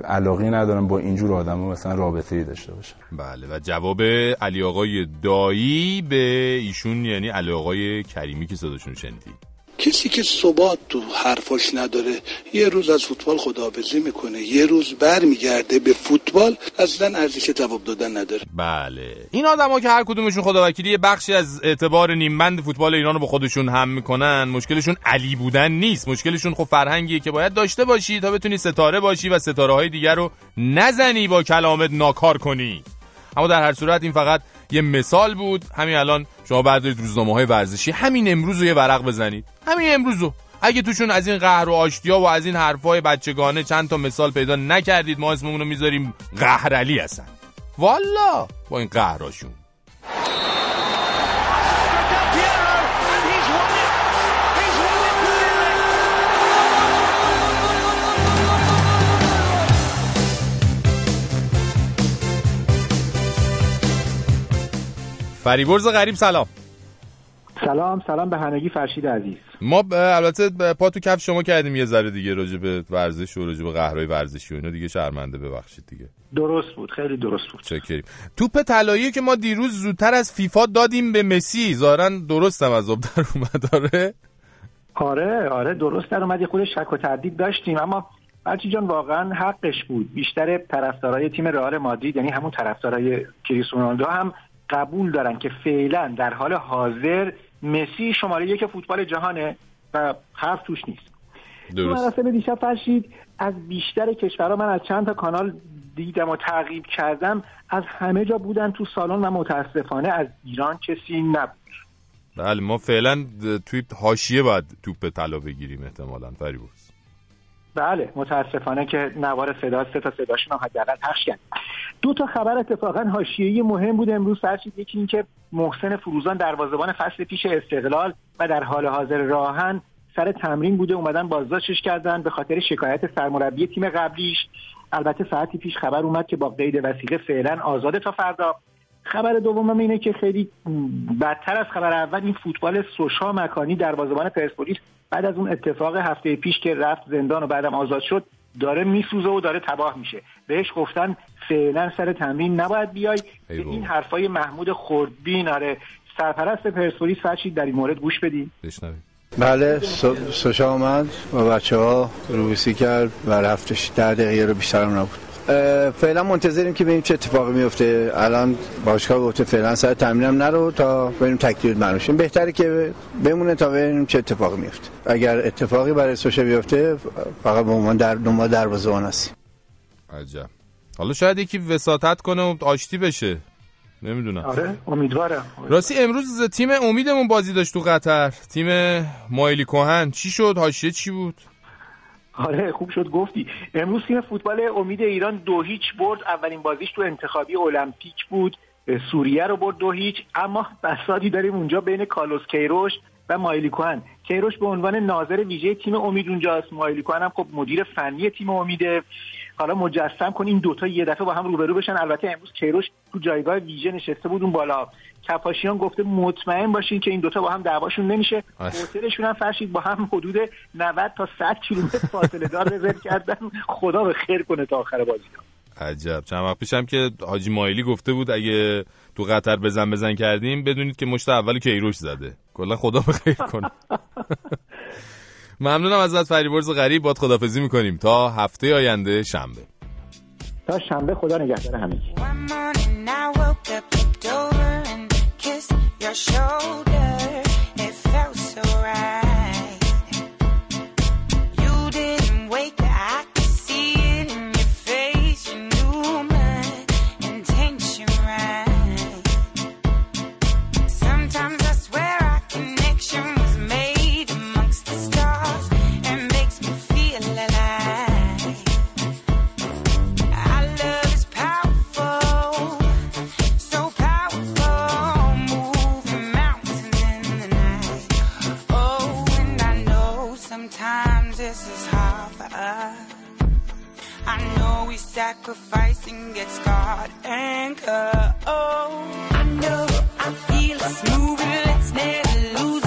علاقی ندارم با اینجور آدم مثلا رابطه ای داشته باشم. بله و جواب علی آقای دایی به ایشون یعنی علی آقای کریمی که صداشون شنیدی کسی که ثبات تو حرفاش نداره یه روز از فوتبال خداحافظی می‌کنه یه روز برمیگرده به فوتبال اصلا ارزش جواب دادن نداره. بله. این آدما که هر کدومشون خداوکیلی یه بخشی از اعتبار نیمبند فوتبال ایران رو به خودشون هم می‌کنن. مشکلشون علی بودن نیست. مشکلشون خب فرهنگیه که باید داشته باشی تا بتونی ستاره باشی و ستاره های دیگر رو نزنی با کلامت ناکار کنی. اما در هر صورت این فقط یه مثال بود. همین الان شما بردارید روزنامه های ورزشی. همین امروز رو یه ورق بزنید. همین امروز رو. اگه توشون از این قهر و آشتیا و از این حرفای بچگانه چند تا مثال پیدا نکردید ما اسممون رو می‌ذاریم قهر علی هستن والا! با این قهراشون. فریبرز غریب سلام. سلام سلام به همگی فرشید عزیز. ما البته پا تو کف شما کردیم یه ذره دیگه راجع به ورزش و راجع به قهرهای ورزشی و اینا. دیگه شرمنده ببخشید دیگه. درست بود خیلی درست بود. چکریم. توپ طلایی که ما دیروز زودتر از فیفا دادیم به مسی. ظاهرا درستم از آب در اومد داره آره آره درست در اومد. یه خود شک و تردید داشتیم اما برچی جان واقعا حقش بود. بیشتر طرفدارای تیم رئال مادرید یعنی همون طرفدارای کریستیانو رونالدو هم قبول دارن که فعلا در حال حاضر مسی شماره یک فوتبال جهانه و حرف توش نیست. تو مراسم دیشب فرشید از بیشتر کشورها من از چند تا کانال دیدم و تعقیب کردم از همه جا بودن تو سالن و متاسفانه از ایران کسی نبود. بله ما فعلا توی حاشیه باید توپ طلا بگیریم احتمالاً فریبرز بله متاسفانه که نوار صدا سه تا صداشون هم حداقل پخش کرد دو تا خبر اتفاقا حاشیه‌ای مهم بود امروز فرشید یکی این که محسن فروزان دروازه‌بان فصل پیش استقلال و در حال حاضر راهن سر تمرین بوده اومدن بازداشتش کردن به خاطر شکایت سرمربی تیم قبلیش. البته ساعتی پیش خبر اومد که با قید وسیقه فعلا آزاده تا فردا. خبر دومم اینه که خیلی بدتر از خبر اول این فوتبال سوشا مکانی دروازه‌بان پرسپولیس بعد از اون اتفاق هفته پیش که رفت زندان و بعدم آزاد شد داره میسوزه و داره تباه میشه. بهش گفتن فعلا سر تمرین نباید بیای. که این حرفای محمود خردبین آره. سرپرست پرسپولیس فرشید در این مورد گوش بدی بله سو- سوشا آمد و بچه ها روبیسی کرد و رفتش ده دقیقه رو بیشتر هم نبود. فعلا منتظریم که ببینیم چه اتفاقی میفته. الان باشگاه گفته فعلا سر تمرینم نرو تا ببینیم تکلیف معلوم. بهتره که بمونه تا ببینیم چه اتفاقی میفته. اگر اتفاقی برای سوشا بیفته فقط به عنوان در دنبال دروازه‌بان هستیم. عجب. حالا شاید یکی وساطت کنه و آشتی بشه. نمی‌دونم. آره امیدوارم. راستی امروز تیم امیدمون بازی داشت تو قطر. تیم مایلی کوهن چی شد؟ حاشیه چی بود؟ آره خوب شد گفتی. امروز تیم فوتبال امید ایران دو هیچ برد. اولین بازیش تو انتخابی المپیک بود. سوریه رو برد دو هیچ. اما بساطی داریم اونجا بین کالوس کیروش و مایلی کوهن. کیروش به عنوان ناظر ویژه تیم امید اونجاست. مایلی کوهن هم خب مدیر فنی تیم امیده. حالا مجسم کن این دوتا یه دفعه با هم روبرو بشن. البته امروز کیروش تو جایگاه ویژه نشسته بود اون بالا. کپاشیان گفته مطمئن باشین که این دوتا با هم دعواشون نمیشه. هتلشون هم فرشید با هم حدود 90 تا 100 کیلومتر فاصله دار رزرو کردن. خدا به خیر کنه تا آخر بازی. عجب. چند وقت پیشم که حاجی مایلی گفته بود اگه تو قطر بزن بزن کردیم بدونید که مشت اول کیروش زده. کلا خدا به خیر کنه. ممنونم ازت فریبرز غریب. باد خدافزی می‌کنیم. تا هفته آینده شنبه. تا شنبه خدا نگهدار همگی. Show. Sacrifice and get scarred and cut. Oh, I know I feel us moving. Let's never lose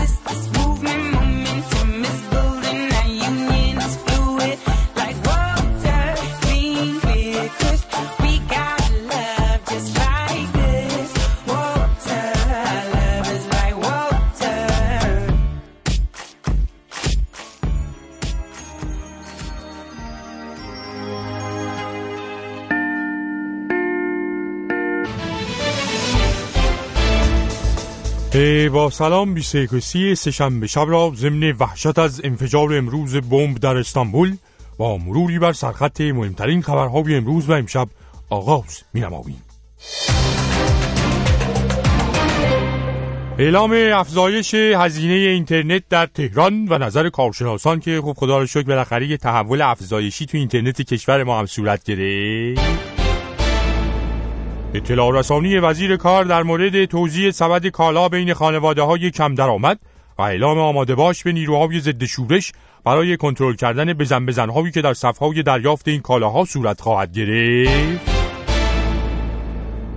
با سلام 21 سهشنبه شب را ضمن وحشت از انفجار امروز بمب در استانبول با مروری بر سرخط مهمترین خبرهای امروز و امشب آغاز می نماییم. اعلام افزایش هزینه اینترنت در تهران و نظر کارشناسان که خب خدا رو شکر بالاخره تحول افزایشی تو اینترنت کشور ما هم صورت گرفت اطلاع رسانی وزیر کار در مورد توزیع سبد کالا بین خانواده های کم درآمد و اعلام آماده باش به نیروهای ضد شورش برای کنترل کردن بزن بزنهایی که در صفهای دریافت این کالاها صورت خواهد گرفت.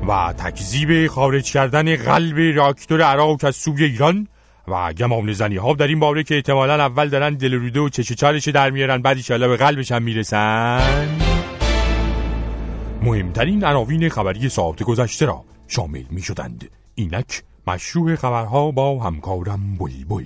و تکذیب خارج کردن قلب راکتور عراق از سوی ایران و گمان زنی ها در این باره که احتمالا اول دارن دل روده و چش چالش در میارن بعد ایشالله به قلبش هم می‌رسن. مهمترین عناوین خبری ساعت گذشته را شامل می شدند اینک مشروع خبرها با همکارم بلبل.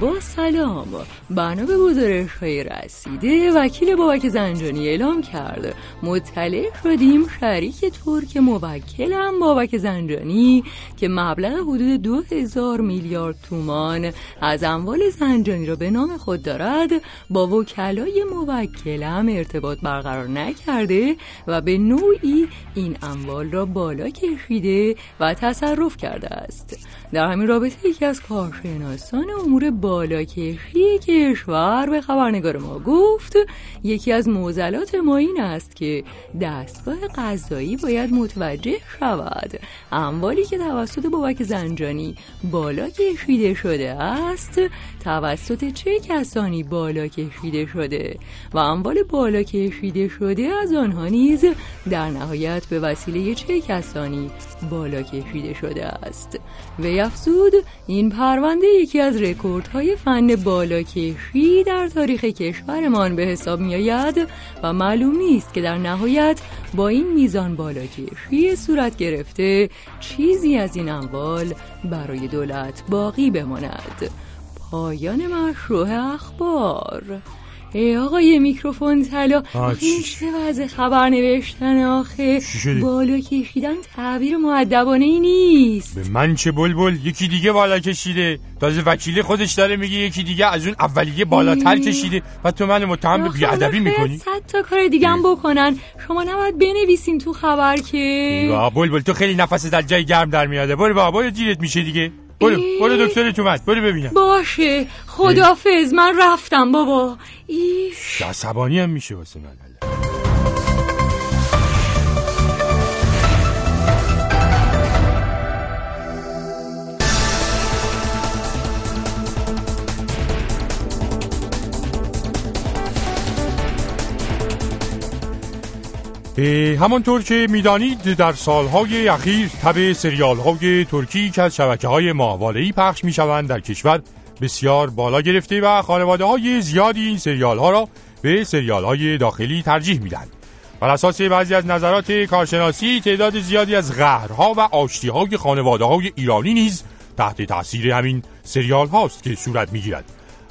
با سلام. بنا به گزارش های رسیده وکیل بابک زنجانی اعلام کرد. مطلع شدیم شریک ترک موکلم بابک زنجانی که مبلغ حدود دو هزار میلیارد تومان از اموال زنجانی را به نام خود دارد. با وکلای موکلم ارتباط برقرار نکرده و به نوعی این اموال را بالا کشیده و تصرف کرده است. در همین رابطه یکی از کارشناسان امور بالاکشی کشور به خبرنگار ما گفت یکی از معضلات ما این است که دستگاه قضایی باید متوجه شود. اموالی که توسط بابک زنجانی بالا کشیده شده است توسط چه کسانی بالا کشیده شده؟ و اموال بالا کشیده شده از آنها نیز در نهایت به وسیله چه کسانی بالا کشیده شده است؟ وی افزود. این پرونده یکی از رکوردهای فن بالاکشی در تاریخ کشورمان به حساب می آید و معلوم نیست که در نهایت با این میزان بالاکشی صورت گرفته چیزی از این اموال برای دولت باقی بماند. پایان مشروع اخبار. ای آقای میکروفون طلا آخه این چه وضع خبر نوشتن آخه؟ بالا کشیدن تعبیر معدبانه ای نیست. به من چه بلبل؟ یکی دیگه بالا کشیده. تازه وکیل خودش داره میگه یکی دیگه از اون اولیه بالاتر ای. کشیده. و تو من متهم به بیادبی می‌کنی؟ صد تا کار دیگه هم بکنن. شما نباید بنویسین تو خبر که. بلبل تو خیلی نفس در جای گرم در میاده برو بابا دیرت میشه دیگه. برو. برو دکترت اومد. برو ببینم. باشه. خدافز من رفتم بابا. ایش. عصبانی هم میشه واسه من. همانطور که می‌دانید در سالهای اخیر تب سریال های ترکی که از شبکه های پخش می شوند در کشور. بسیار بالا گرفته و خانواده های زیادی این سریال ها را به سریال های داخلی ترجیح میدن بر اساس بعضی از نظرات کارشناسی تعداد زیادی از قهرها و آشتی های خانواده های ایرانی نیز تحت تاثیر همین سریال هاست که صورت می گیرد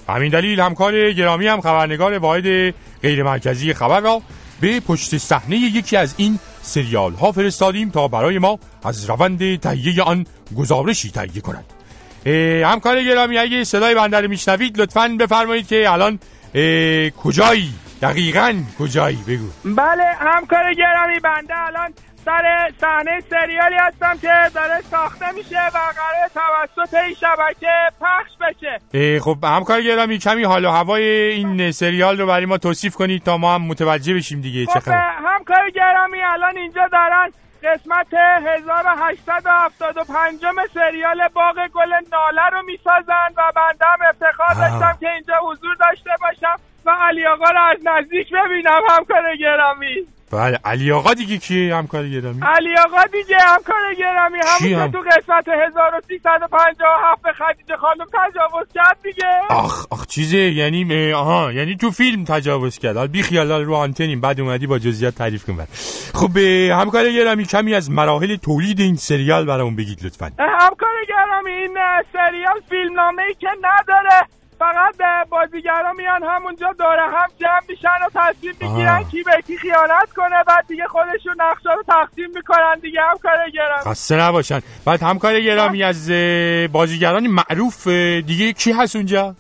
همین دلیل همکار گرامی هم خبرنگار واحد غیر مرکزی خبر را به پشت صحنه یکی از این سریال ها فرستادیم تا برای ما از روند تهیه آن گزارشی تهیه کند. همکار گرامی اگه صدای بنده رو میشنوید لطفا بفرمایید که الان کجایی؟ دقیقا کجایی؟ بگو. بله همکار گرامی بنده الان سر صحنه سریالی هستم که داره ساخته میشه و قرار توسط این شبکه پخش بشه. خب همکار گرامی کمی حال و هوای این سریال رو برای ما توصیف کنید تا ما هم متوجه بشیم دیگه چه خب خبر. همکار گرامی الان اینجا دارن قسمت 1875 سریال باغ گل ناله رو می‌سازن و بنده هم افتخار. داشتم که اینجا حضور داشته باشم. و علی آقا رو از نزدیک ببینم همکار گرامی. بله علی آقا دیگه کیه همکار گرامی. علی آقا دیگه همکار گرامی. همون هم؟ تو قسمت 1357 به خدیجه خانم تجاوز کرد دیگه. آخ آخ چیزه یعنی آها یعنی تو فیلم تجاوز کرد. حالا بی خیال رو آنتنیم. بعد اومدی با جزئیات تعریف کن بعد. خب همکار گرامی کمی از مراحل تولید این سریال برامون بگید لطفا. همکار گرامی این سریال فیلمنامه ای که نداره. فقط بازیگرا میان همونجا داره هم جمع میشن و تصمیم می‌گیرن. کی به کی خیانت کنه. بعد دیگه خودشون نقشا رو تقسیم می‌کنن دیگه. همکار گرامی. خسته نباشن. بعد همکار گرامی از بازیگران معروف دیگه کی هست اونجا؟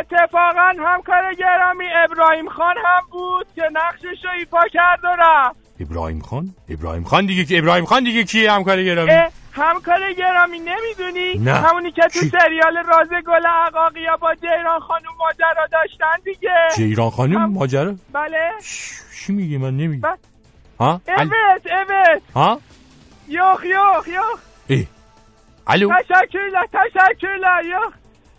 اتفاقا همکار گرامی ابراهیم خان هم بود که نقشش رو ایفا کرد و رفت. ابراهیم خان؟ ابراهیم خان دیگه کی ابراهیم خان دیگه کیه همکار گرامی؟ همکار گرامی نمی‌دونی؟ نه. همونی که تو؟ سریال راز گل عقاقیا با جیران خانم ماجرا داشتن دیگه. جیران خانم هم- ماجرا؟ بله. چی میگه من؟ نمیگم ب- ها. اوت اوت ها؟ یخ یخ یخ. ای. الو؟ تشکرله تشکرله یخ.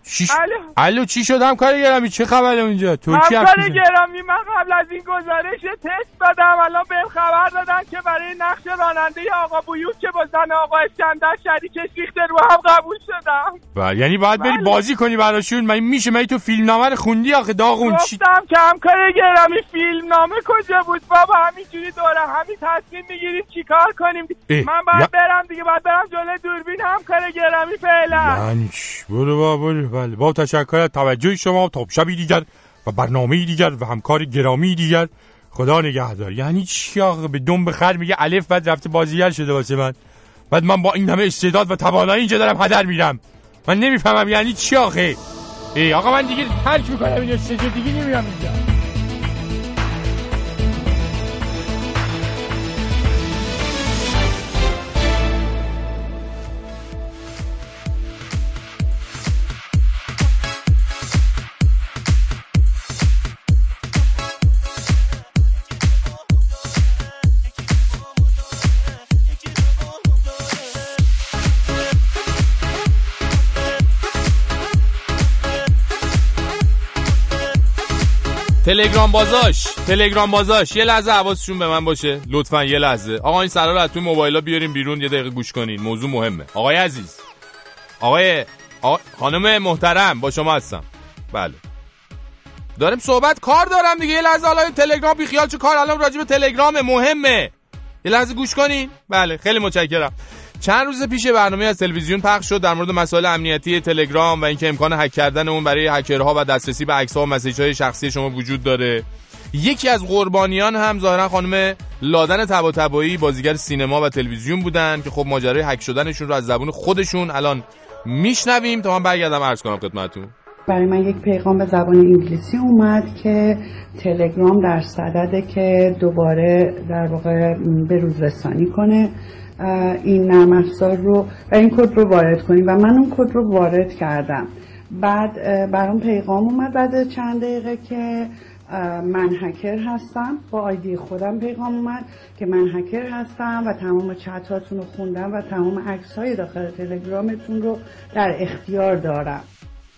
چی الو. الو چی شد؟ همکار گرامی چه خبره اونجا ترکی همکار؟ گرامی من قبل از این گزارش تست دادم. الان بهم خبر دادن که برای نقش راننده آقا بویوک که با زن آقا اسکندر شریکش ریخته رو هم قبول شدم. بله یعنی باید بری بله. بازی کنی براشون. من میشه من تو فیلمنامه رو خوندی آخه؟ داغون. چی؟ گفتم که همکار گرامی فیلم نامه کجا بود؟ بابا همینجوری دوره همین تصمیم می‌گیریم چیکار کنیم؟ اه، من باید یا- برم دیگه باید برم جلوی دوربین. همکار گرامی فعلا. یعنی؟ برو با برو. بله با تشکر از توجه شما تا شبی دیگر و برنامه دیگر و همکار گرامی دیگر. خدا نگهدار. یعنی چی آقا به دم بخر میگه الف بعد رفته بازیگر شده واسه من. بعد من با این همه استعداد و توانایی اینجا دارم هدر میرم. من نمی‌فهمم یعنی چی آخه؟ ای آقا من دیگه ترک می‌کنم این استودیو دیگه نمیرم اینجا. تلگرام بازاش. تلگرام بازاش. یه لحظه حواسشون به من باشه. لطفا یه لحظه. آقا این سرا رو از توی موبایلا بیاریم بیرون. یه دقیقه گوش کنین. موضوع مهمه. آقای عزیز. آقای آقا... خانم محترم با شما هستم. بله. داریم صحبت. کار دارم دیگه. یه لحظه حالا این تلگرام بی خیال چه کار؟ الان راجع به تلگرام مهمه. یه لحظه گوش کنین. بله. خیلی متشکرم. چند روز پیش برنامه از تلویزیون پخش شد در مورد مسائل امنیتی تلگرام و اینکه امکان هک کردن اون برای هکرها و دسترسی به عکس‌ها و مسیج‌های شخصی شما وجود داره. یکی از قربانیان هم ظاهرا خانم لادن طباطبایی بازیگر سینما و تلویزیون بودن که خب ماجرای هک شدنشون رو از زبون خودشون الان میشنویم. تا من برگردم عرض کنم خدمتتون. برای من یک پیغام به زبان انگلیسی اومد که تلگرام در صدده که دوباره در واقع به روز رسانی کنه. این نرم افزار رو و این کد رو وارد کنیم و من اون کد رو وارد کردم. بعد برام پیغام اومد بعد چند دقیقه که من هکر هستم. با آیدی خودم پیغام اومد که من هکر هستم و تمام چتاتون رو خوندم و تمام عکس های داخل تلگرامتون رو در اختیار دارم.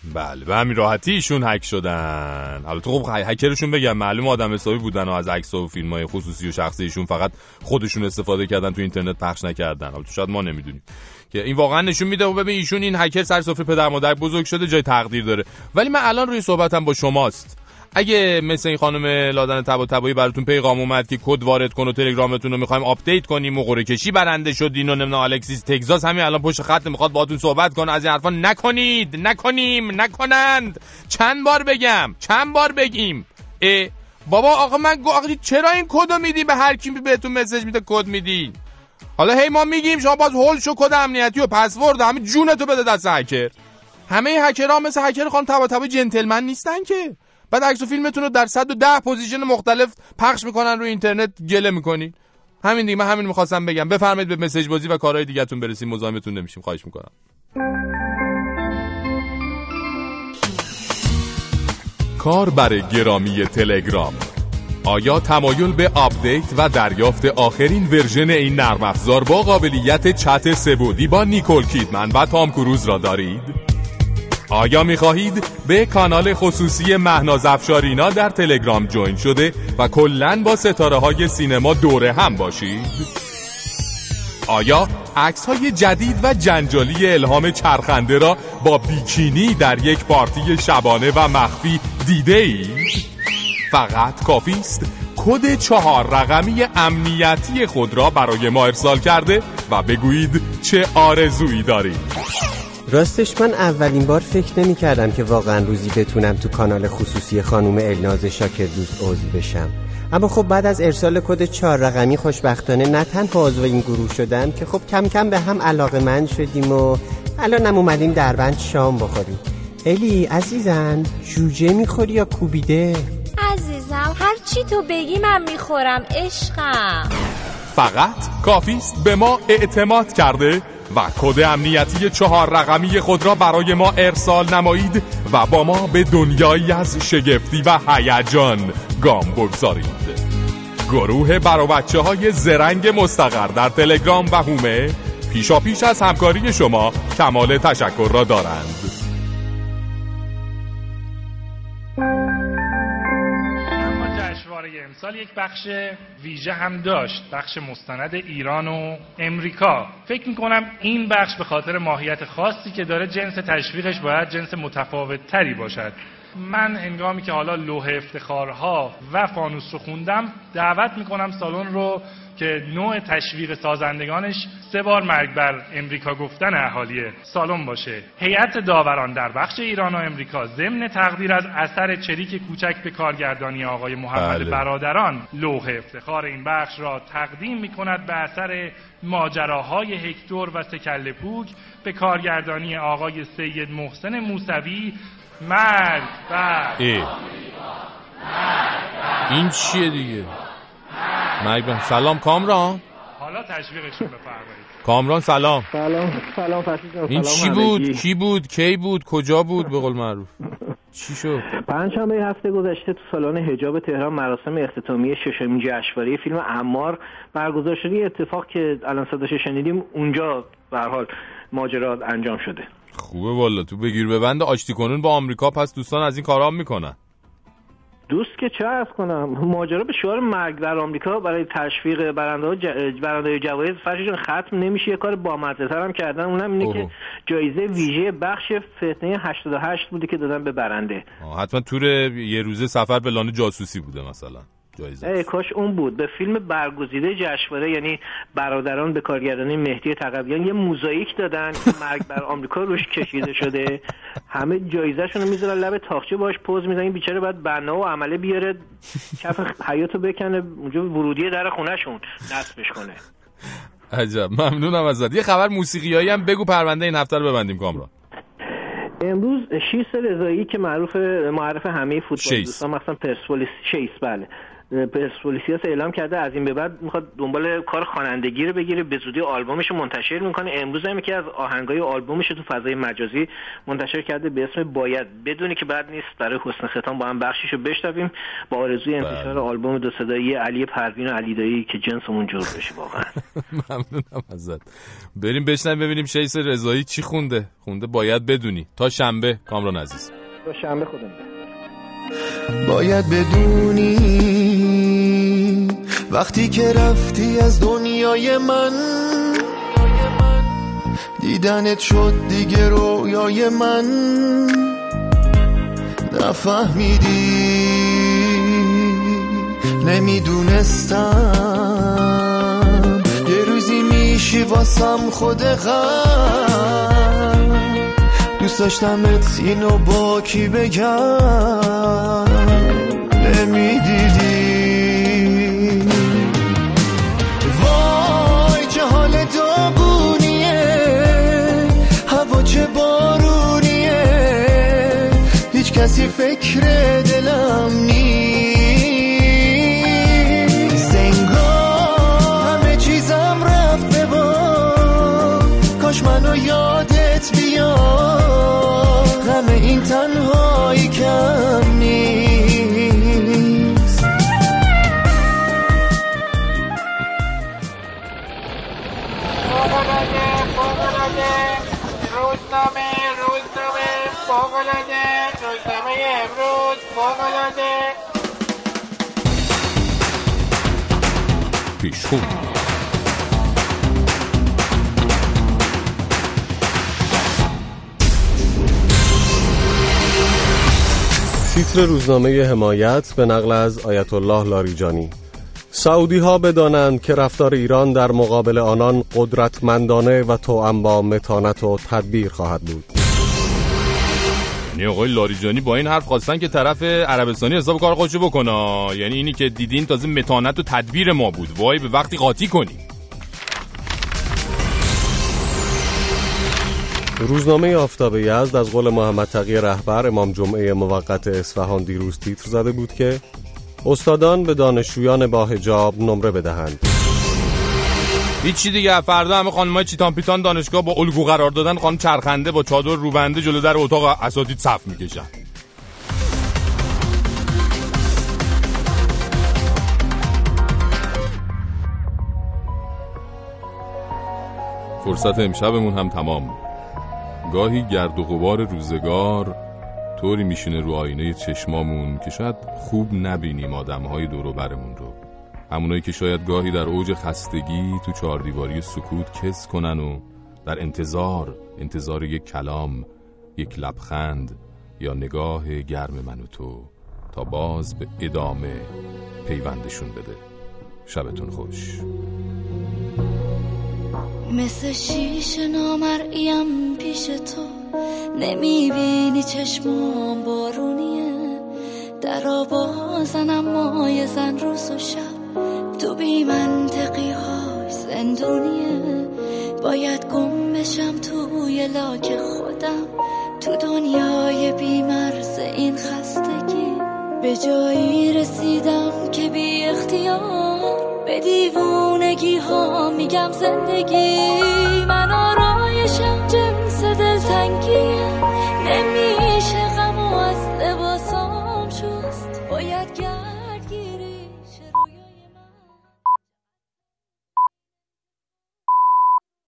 بله به همین راحتی ایشون هک شدن. البته خب هکرشون بگم معلوم آدم حسابی بودن و از عکس و فیلم های خصوصی و شخصی ایشون فقط خودشون استفاده کردن تو اینترنت پخش نکردن. البته شاید ما نمی‌دونیم. که این واقعا نشون میده و ببین ایشون این هکر سر سفره پدر مادر بزرگ شده جای تقدیر داره. ولی من الان روی صحبتم با شماست. اگه مثل این خانم لادن طباطبایی براتون پیغام اومد که کد وارد کن و تلگرامتون رو می‌خوایم update کنیم و قرعه کشی برنده شدین و نمی‌دونم الکسیس تگزاس همین الان پشت خط می‌خواد باهاتون صحبت کنه. از این حرفا نکنید نکنیم نکنند. چند بار بگم چند بار بگیم. اه بابا آقا من گو آقا چرا این کدو میدی؟ به هر کی بهتون message میده کد میدی. حالا هی ما میگیم شما باز هول شو کد امنیتی و پسورد همه جونتو بده دست هکر. همه هکرها مثل هکر خانم طباطبا جنتلمن نیستن که. بعد عکس و فیلمتون رو در 110 position مختلف پخش می‌کنن روی اینترنت گله می‌کنین. همین دیگه من همین می‌خواستم بگم. بفرمایید به message بازی و کارهای دیگهتون برسیم. مزاحمتون نمیشیم. خواهش می‌کنم. کاربرای گرامی تلگرام. آیا تمایل به update و دریافت آخرین version این نرم افزار با قابلیت چت سبودی با نیکول کیدمن و تام کروز را دارید؟ آیا می خواهید به کانال خصوصی مهناز افشارینا در تلگرام join شده و کلا با ستاره های سینما دوره هم باشید؟ آیا عکس های جدید و جنجالی الهام چرخنده را با بیکینی در یک پارتی شبانه و مخفی دیده ای؟ فقط کافی است کد چهار رقمی امنیتی خود را برای ما ارسال کرده و بگویید چه آرزویی دارید راستش من اولین بار فکر نمی کردم که واقعا روزی بتونم تو کانال خصوصی خانوم الناز شاکر دوست عضو بشم. اما خب بعد از ارسال کد چهار رقمی خوشبختانه نه تنها عضو این گروه شدم که خب کم کم به هم علاقه من شدیم و الانم اومدیم در بند شام بخوریم. الی عزیزن جوجه می‌خوری یا کوبیده؟ عزیزم هر چی تو بگی من می‌خورم عشقم. فقط کافیست به ما اعتماد کرده. و کد امنیتی چهار رقمی خود را برای ما ارسال نمایید و با ما به دنیایی از شگفتی و هیجان گام بگذارید. گروه برا بچه های زرنگ مستقر در تلگرام و هومه پیشا پیش از همکاری شما کمال تشکر را دارند. امسال یک بخش ویژه هم داشت بخش مستند ایران و امریکا. فکر می‌کنم این بخش به خاطر ماهیت خاصی که داره جنس تشویقش باید جنس متفاوت تری باشد. من هنگامی که حالا لوح افتخارها و فانوس رو خوندم دعوت می‌کنم سالن رو که نوع تشویق سازندگانش سه بار مرگ بر امریکا گفتن اهالی سالن باشه هیئت داوران در بخش ایران و امریکا ضمن تقدیر از اثر چریک کوچک به کارگردانی آقای محمد بله. برادران لوح افتخار این بخش را تقدیم می کند به اثر ماجراهای هکتور و سکل پوک به کارگردانی آقای سید محسن موسوی مرگ بر ای. این چیه دیگه مرگ بر- سلام کامران. حالا تشویقشون بفرمایید. کامران سلام. سلام سلام این سلام چی بود. کی بود؟ کی بود؟ کجا بود؟ به قول معروف. چی شد؟ پنجشنبه هفته گذشته تو سالن حجاب تهران مراسم اختتامی ششمین جشنواره فیلم عمار برگزار شده یه اتفاق که الان صداش شنیدیم اونجا به هر حال ماجرا انجام شده. خوبه والا. تو بگیر ببند آشتی کنون با آمریکا. پس دوستان از این کارا هم می‌کنن. دوست که چه ارز کنم؟ ماجرا به شعار مرگ در آمریکا برای تشویق برنده ها برنده جوایز فرشی جان ختم نمیشه. یه کار بامزه تر هم کردن. اونم اینه که جایزه ویژه بخش فتنه 88 بوده که دادن به برنده. حتما تور یه روزه سفر به لانه جاسوسی بوده مثلا. جایزه ای کاش اون بود. به فیلم برگزیده جشنواره یعنی برادران به کارگردانی مهدی تقویان یه موزاییک دادن که مرگ بر آمریکا روش کشیده شده. همه جایزه‌شون رو می‌ذارن لب تاخچه باش پوز میدن این بیچاره باید بنا و عمله بیاره کف حیاتو بکنه اونجا ورودی در خونهشون نصبش کنه. عجب. ممنونم ازت. یه خبر موسیقیایی هم بگو پرونده این هفته رو ببندیم کامران. امروز شیس رضایی که معروف معرف همه فوتبال. دوستان مثلا پرسپولیس شیس بله. پرسپولیسیاس اعلام کرده از این به بعد می‌خواد دنبال کار خوانندگی رو بگیره به زودی آلبومش رو منتشر می‌کنه. امروز هم یکی از آهنگای آلبومش رو تو فضای مجازی منتشر کرده به اسم باید. بدونی که بعد نیست برای حسن ختام با هم بخشش رو بشنویم. با آرزوی انتشار آلبوم دو صدایی علی پروین و علی دایی که جنسمون جور بشه واقعا. [laughs] ممنونم ازت. بریم بشنویم ببینیم شیس رضایی چی خونده. خونده باید بدونی. تا شنبه کامران عزیز. تا شنبه نگهدار. باید بدونی وقتی که رفتی از دنیای من دیدنت شد دیگه رویای من. نفهمیدی نمی‌دونستم. یه روزی میشی واسم خود غم. دوست داشتمت اینو با کی بگم؟ نمی‌دیدی. کسی فکر دلم نیست. انگار همه چیزم رفت به باد کاش منو یادت بیاد. غم این تنهایی کم نیست. روزنامه روزنامه. فوقلاده روزنامه امروز فوقلاده پیش خون تیتر روزنامه حمایت به نقل از آیت الله لاریجانی. سعودی ها بدانند که رفتار ایران در مقابل آنان قدرتمندانه و توأم با متانت و تدبیر خواهد بود. یعنی آقای لاریجانی با این حرف خواستن که طرف عربستانی حساب کار خودشو بکنه. یعنی اینی که دیدین تازه متانت و تدبیر ما بود. وای به وقتی قاطی کنی. روزنامه آفتاب یزد از قول محمد تقی رهبر امام جمعه موقت اصفهان دیروز تیتر زده بود که استادان به دانشجویان با حجاب نمره بدهند. هیچی دیگه فردا همه خانمای چیتان پیتان دانشگاه با الگو قرار دادن خانم چرخنده با چادر روبنده جلو در اتاق اساتید صف می‌کشن. فرصت امشبمون هم تمام. گاهی گرد و غبار روزگار طوری میشینه رو آینه چشمامون که شاید خوب نبینیم آدمهای دور برمون رو. همونایی که شاید گاهی در اوج خستگی تو چهاردیواری سکوت کس کنن و در انتظار انتظار یک کلام یک لبخند یا نگاه گرم من و تو تا باز به ادامه پیوندشون بده. شبتون خوش. مثل شیش نامرئیم پیش تو نمی‌بینی چشمام بارونیه. در بازنم مای زن روز و شب تو بی منطقی های زندونیه. باید گم بشم توی لاک خودم. تو دنیای بیمرز این خستگی. به جایی رسیدم که بی اختیار. به دیوونگی ها میگم زندگی. من آرایشم جنس دلتنگیه. نمی